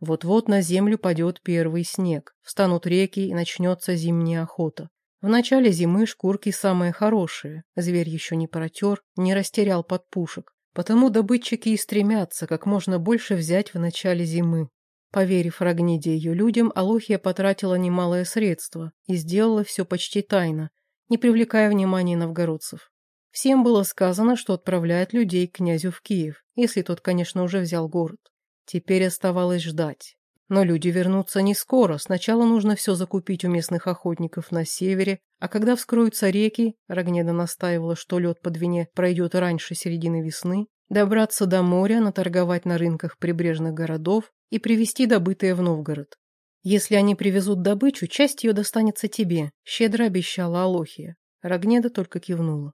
Вот-вот на землю падет первый снег, встанут реки и начнется зимняя охота. В начале зимы шкурки самые хорошие, зверь еще не протер, не растерял подпушек, Потому добытчики и стремятся как можно больше взять в начале зимы. Поверив Рогниде и ее людям, Алохия потратила немалое средство и сделала все почти тайно, не привлекая внимания новгородцев. Всем было сказано, что отправляет людей к князю в Киев, если тот, конечно, уже взял город. Теперь оставалось ждать. Но люди вернутся не скоро, сначала нужно все закупить у местных охотников на севере, а когда вскроются реки, Рогнеда настаивала, что лед под Двине пройдет раньше середины весны, добраться до моря, наторговать на рынках прибрежных городов и привезти добытое в Новгород. Если они привезут добычу, часть ее достанется тебе, щедро обещала Алохия. Рогнеда только кивнула.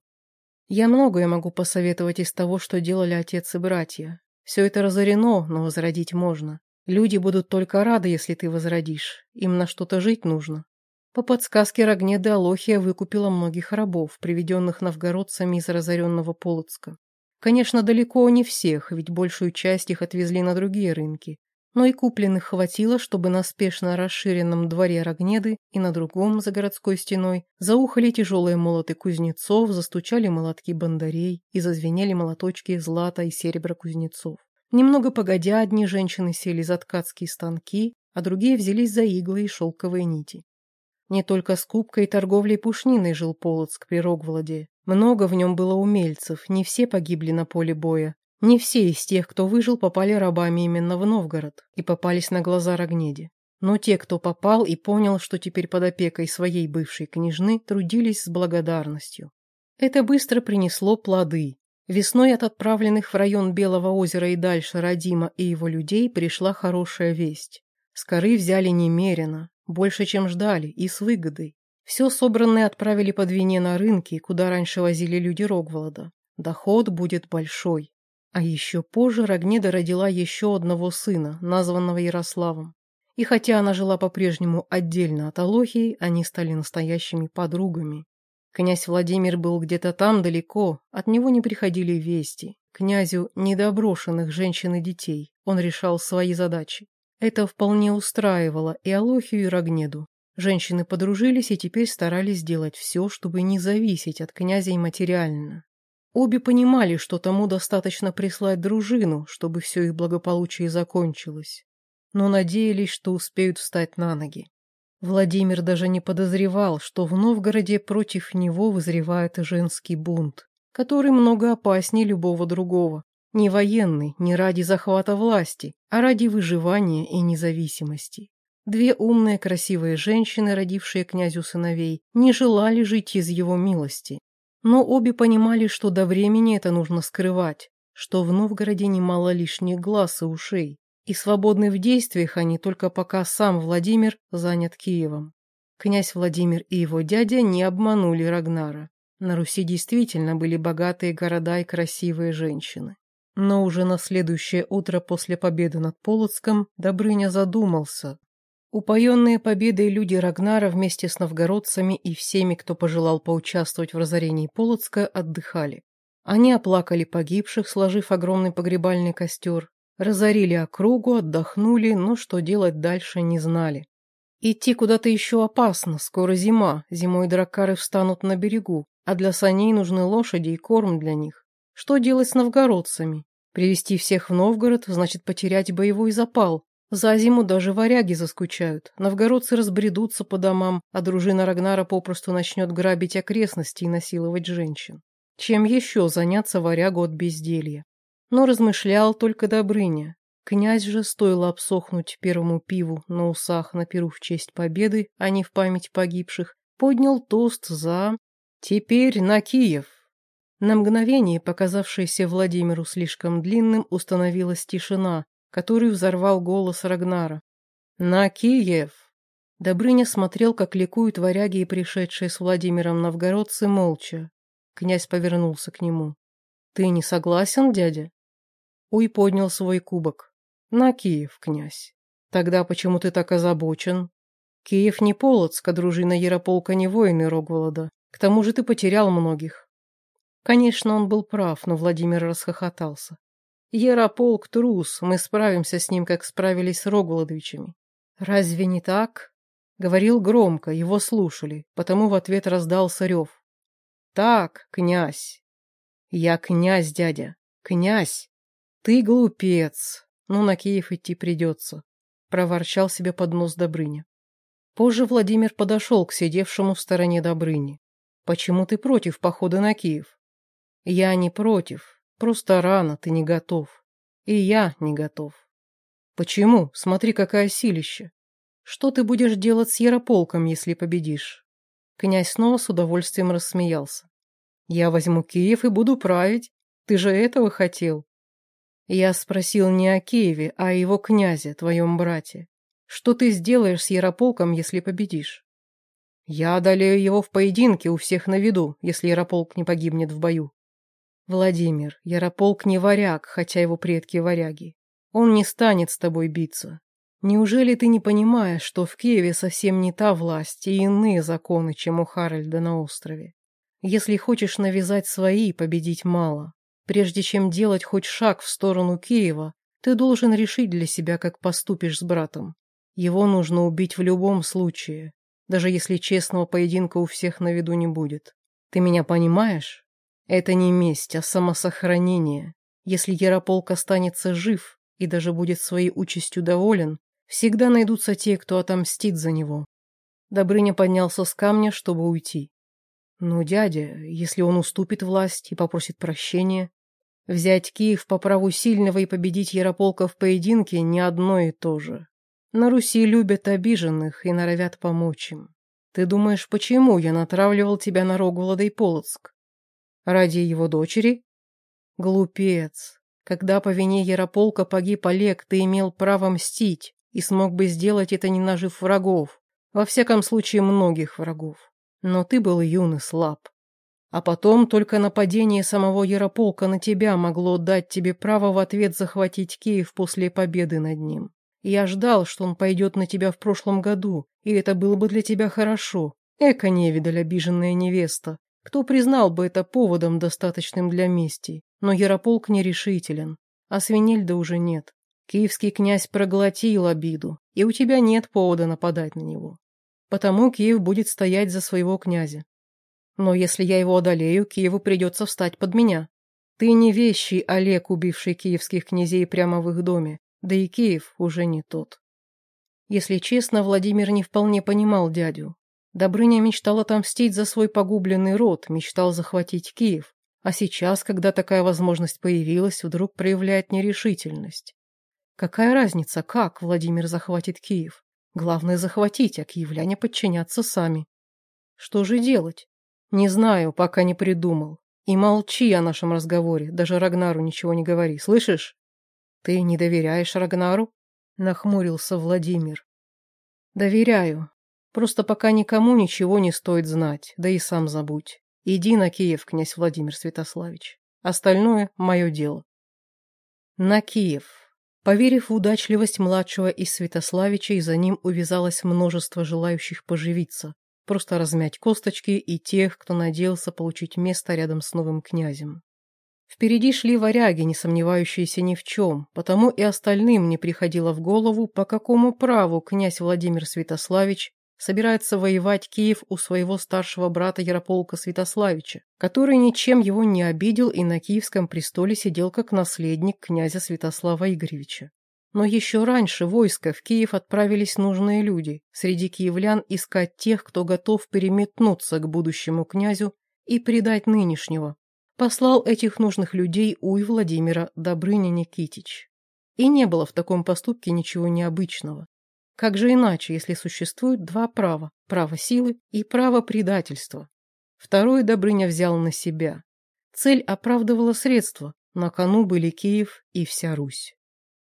Я многое могу посоветовать из того, что делали отец и братья. Все это разорено, но возродить можно. Люди будут только рады, если ты возродишь. Им на что-то жить нужно. По подсказке Рогнеды Алохия выкупила многих рабов, приведенных новгородцами из разоренного Полоцка. Конечно, далеко не всех, ведь большую часть их отвезли на другие рынки. Но и купленных хватило, чтобы на спешно расширенном дворе Рогнеды и на другом, за городской стеной, заухали тяжелые молоты кузнецов, застучали молотки бандарей и зазвенели молоточки злата и серебра кузнецов. Немного погодя, одни женщины сели за ткацкие станки, а другие взялись за иглы и шелковые нити. Не только скупкой и торговлей пушниной жил Полоцк при Рогволоде. Много в нем было умельцев, не все погибли на поле боя. Не все из тех, кто выжил, попали рабами именно в Новгород и попались на глаза Рогнеде. Но те, кто попал и понял, что теперь под опекой своей бывшей княжны, трудились с благодарностью. Это быстро принесло плоды. Весной от отправленных в район Белого озера и дальше Радима и его людей пришла хорошая весть. С коры взяли немерено, больше, чем ждали, и с выгодой. Все собранное отправили по двине на рынки, куда раньше возили люди Рогволода. Доход будет большой. А еще позже Рогнеда родила еще одного сына, названного Ярославом. И хотя она жила по-прежнему отдельно от Алохии, они стали настоящими подругами. Князь Владимир был где-то там далеко, от него не приходили вести. Князю недоброшенных женщин и детей, он решал свои задачи. Это вполне устраивало и Алохию, и Рогнеду. Женщины подружились и теперь старались сделать все, чтобы не зависеть от князя и материально. Обе понимали, что тому достаточно прислать дружину, чтобы все их благополучие закончилось. Но надеялись, что успеют встать на ноги. Владимир даже не подозревал, что в Новгороде против него вызревает женский бунт, который много опаснее любого другого. Не военный, не ради захвата власти, а ради выживания и независимости. Две умные, красивые женщины, родившие князю сыновей, не желали жить из его милости. Но обе понимали, что до времени это нужно скрывать, что в Новгороде немало лишних глаз и ушей, и свободны в действиях они только пока сам Владимир занят Киевом. Князь Владимир и его дядя не обманули Рагнара. На Руси действительно были богатые города и красивые женщины. Но уже на следующее утро после победы над Полоцком Добрыня задумался. Упоенные победой люди Рагнара вместе с новгородцами и всеми, кто пожелал поучаствовать в разорении Полоцка, отдыхали. Они оплакали погибших, сложив огромный погребальный костер, разорили округу, отдохнули, но что делать дальше не знали. Идти куда-то еще опасно, скоро зима, зимой дракары встанут на берегу, а для саней нужны лошади и корм для них. Что делать с новгородцами? Привести всех в Новгород значит потерять боевой запал. За зиму даже варяги заскучают. Новгородцы разбредутся по домам, а дружина Рагнара попросту начнет грабить окрестности и насиловать женщин. Чем еще заняться варягу от безделья? Но размышлял только Добрыня. Князь же, стоило обсохнуть первому пиву на усах на перу в честь победы, а не в память погибших, поднял тост за... «Теперь на Киев!» На мгновение, показавшееся Владимиру слишком длинным, установилась тишина, которую взорвал голос Рагнара. «На Киев!» Добрыня смотрел, как ликуют варяги и пришедшие с Владимиром новгородцы молча. Князь повернулся к нему. «Ты не согласен, дядя?» Уй поднял свой кубок. «На Киев, князь. Тогда почему ты так озабочен? Киев не Полоцк, а дружина Ярополка не воины Рогволода. К тому же ты потерял многих. Конечно, он был прав, но Владимир расхохотался. Ярополк трус, мы справимся с ним, как справились с Рогволодовичами. Разве не так? Говорил громко, его слушали, потому в ответ раздался рев. Так, князь. Я князь, дядя, князь. Ты глупец. Ну, на Киев идти придется. Проворчал себе под нос Добрыня. Позже Владимир подошел к сидевшему в стороне Добрыни. «Почему ты против похода на Киев?» Я не против, просто рано, ты не готов. И я не готов. Почему? Смотри, какая силища. Что ты будешь делать с Ярополком, если победишь? Князь снова с удовольствием рассмеялся. Я возьму Киев и буду править. Ты же этого хотел. Я спросил не о Киеве, а о его князе, твоем брате. Что ты сделаешь с Ярополком, если победишь? Я одолею его в поединке у всех на виду, если Ярополк не погибнет в бою. Владимир, Ярополк не варяг, хотя его предки варяги. Он не станет с тобой биться. Неужели ты не понимаешь, что в Киеве совсем не та власть и иные законы, чем у Харальда на острове? Если хочешь навязать свои, победить мало. Прежде чем делать хоть шаг в сторону Киева, ты должен решить для себя, как поступишь с братом. Его нужно убить в любом случае, даже если честного поединка у всех на виду не будет. Ты меня понимаешь? Это не месть, а самосохранение. Если Ярополк останется жив и даже будет своей участью доволен, всегда найдутся те, кто отомстит за него. Добрыня поднялся с камня, чтобы уйти. Но дядя, если он уступит власть и попросит прощения, взять Киев по праву сильного и победить Ярополка в поединке не одно и то же. На Руси любят обиженных и норовят помочь им. Ты думаешь, почему я натравливал тебя на Рогволода и Полоцк? Ради его дочери? Глупец. Когда по вине Ярополка погиб Олег, ты имел право мстить и смог бы сделать это, не нажив врагов. Во всяком случае, многих врагов. Но ты был юн и слаб. А потом только нападение самого Ярополка на тебя могло дать тебе право в ответ захватить Киев после победы над ним. Я ждал, что он пойдет на тебя в прошлом году, и это было бы для тебя хорошо. Эка невидаль, обиженная невеста. Кто признал бы это поводом, достаточным для мести? Но Ярополк нерешителен, а Свинельда уже нет. Киевский князь проглотил обиду, и у тебя нет повода нападать на него. Потому Киев будет стоять за своего князя. Но если я его одолею, Киеву придется встать под меня. Ты не вещий Олег, убивший киевских князей прямо в их доме, да и Киев уже не тот. Если честно, Владимир не вполне понимал дядю. Добрыня мечтал отомстить за свой погубленный род, мечтал захватить Киев, а сейчас, когда такая возможность появилась, вдруг проявляет нерешительность. Какая разница, как Владимир захватит Киев? Главное захватить, а киевляне подчиняться сами. Что же делать? Не знаю, пока не придумал. И молчи о нашем разговоре, даже Рагнару ничего не говори, слышишь? Ты не доверяешь Рагнару? Нахмурился Владимир. Доверяю. Просто пока никому ничего не стоит знать, да и сам забудь. Иди на Киев, князь Владимир Святославич. Остальное – мое дело. На Киев. Поверив в удачливость младшего из Святославича, и за ним увязалось множество желающих поживиться, просто размять косточки и тех, кто надеялся получить место рядом с новым князем. Впереди шли варяги, не сомневающиеся ни в чем, потому и остальным не приходило в голову, по какому праву князь Владимир Святославич собирается воевать Киев у своего старшего брата Ярополка Святославича, который ничем его не обидел и на киевском престоле сидел как наследник князя Святослава Игоревича. Но еще раньше войска в Киев отправились нужные люди, среди киевлян искать тех, кто готов переметнуться к будущему князю и предать нынешнего. Послал этих нужных людей Уй Владимира Добрыня Никитич. И не было в таком поступке ничего необычного. Как же иначе, если существует два права – право силы и право предательства? Второе Добрыня взял на себя. Цель оправдывала средства, на кону были Киев и вся Русь.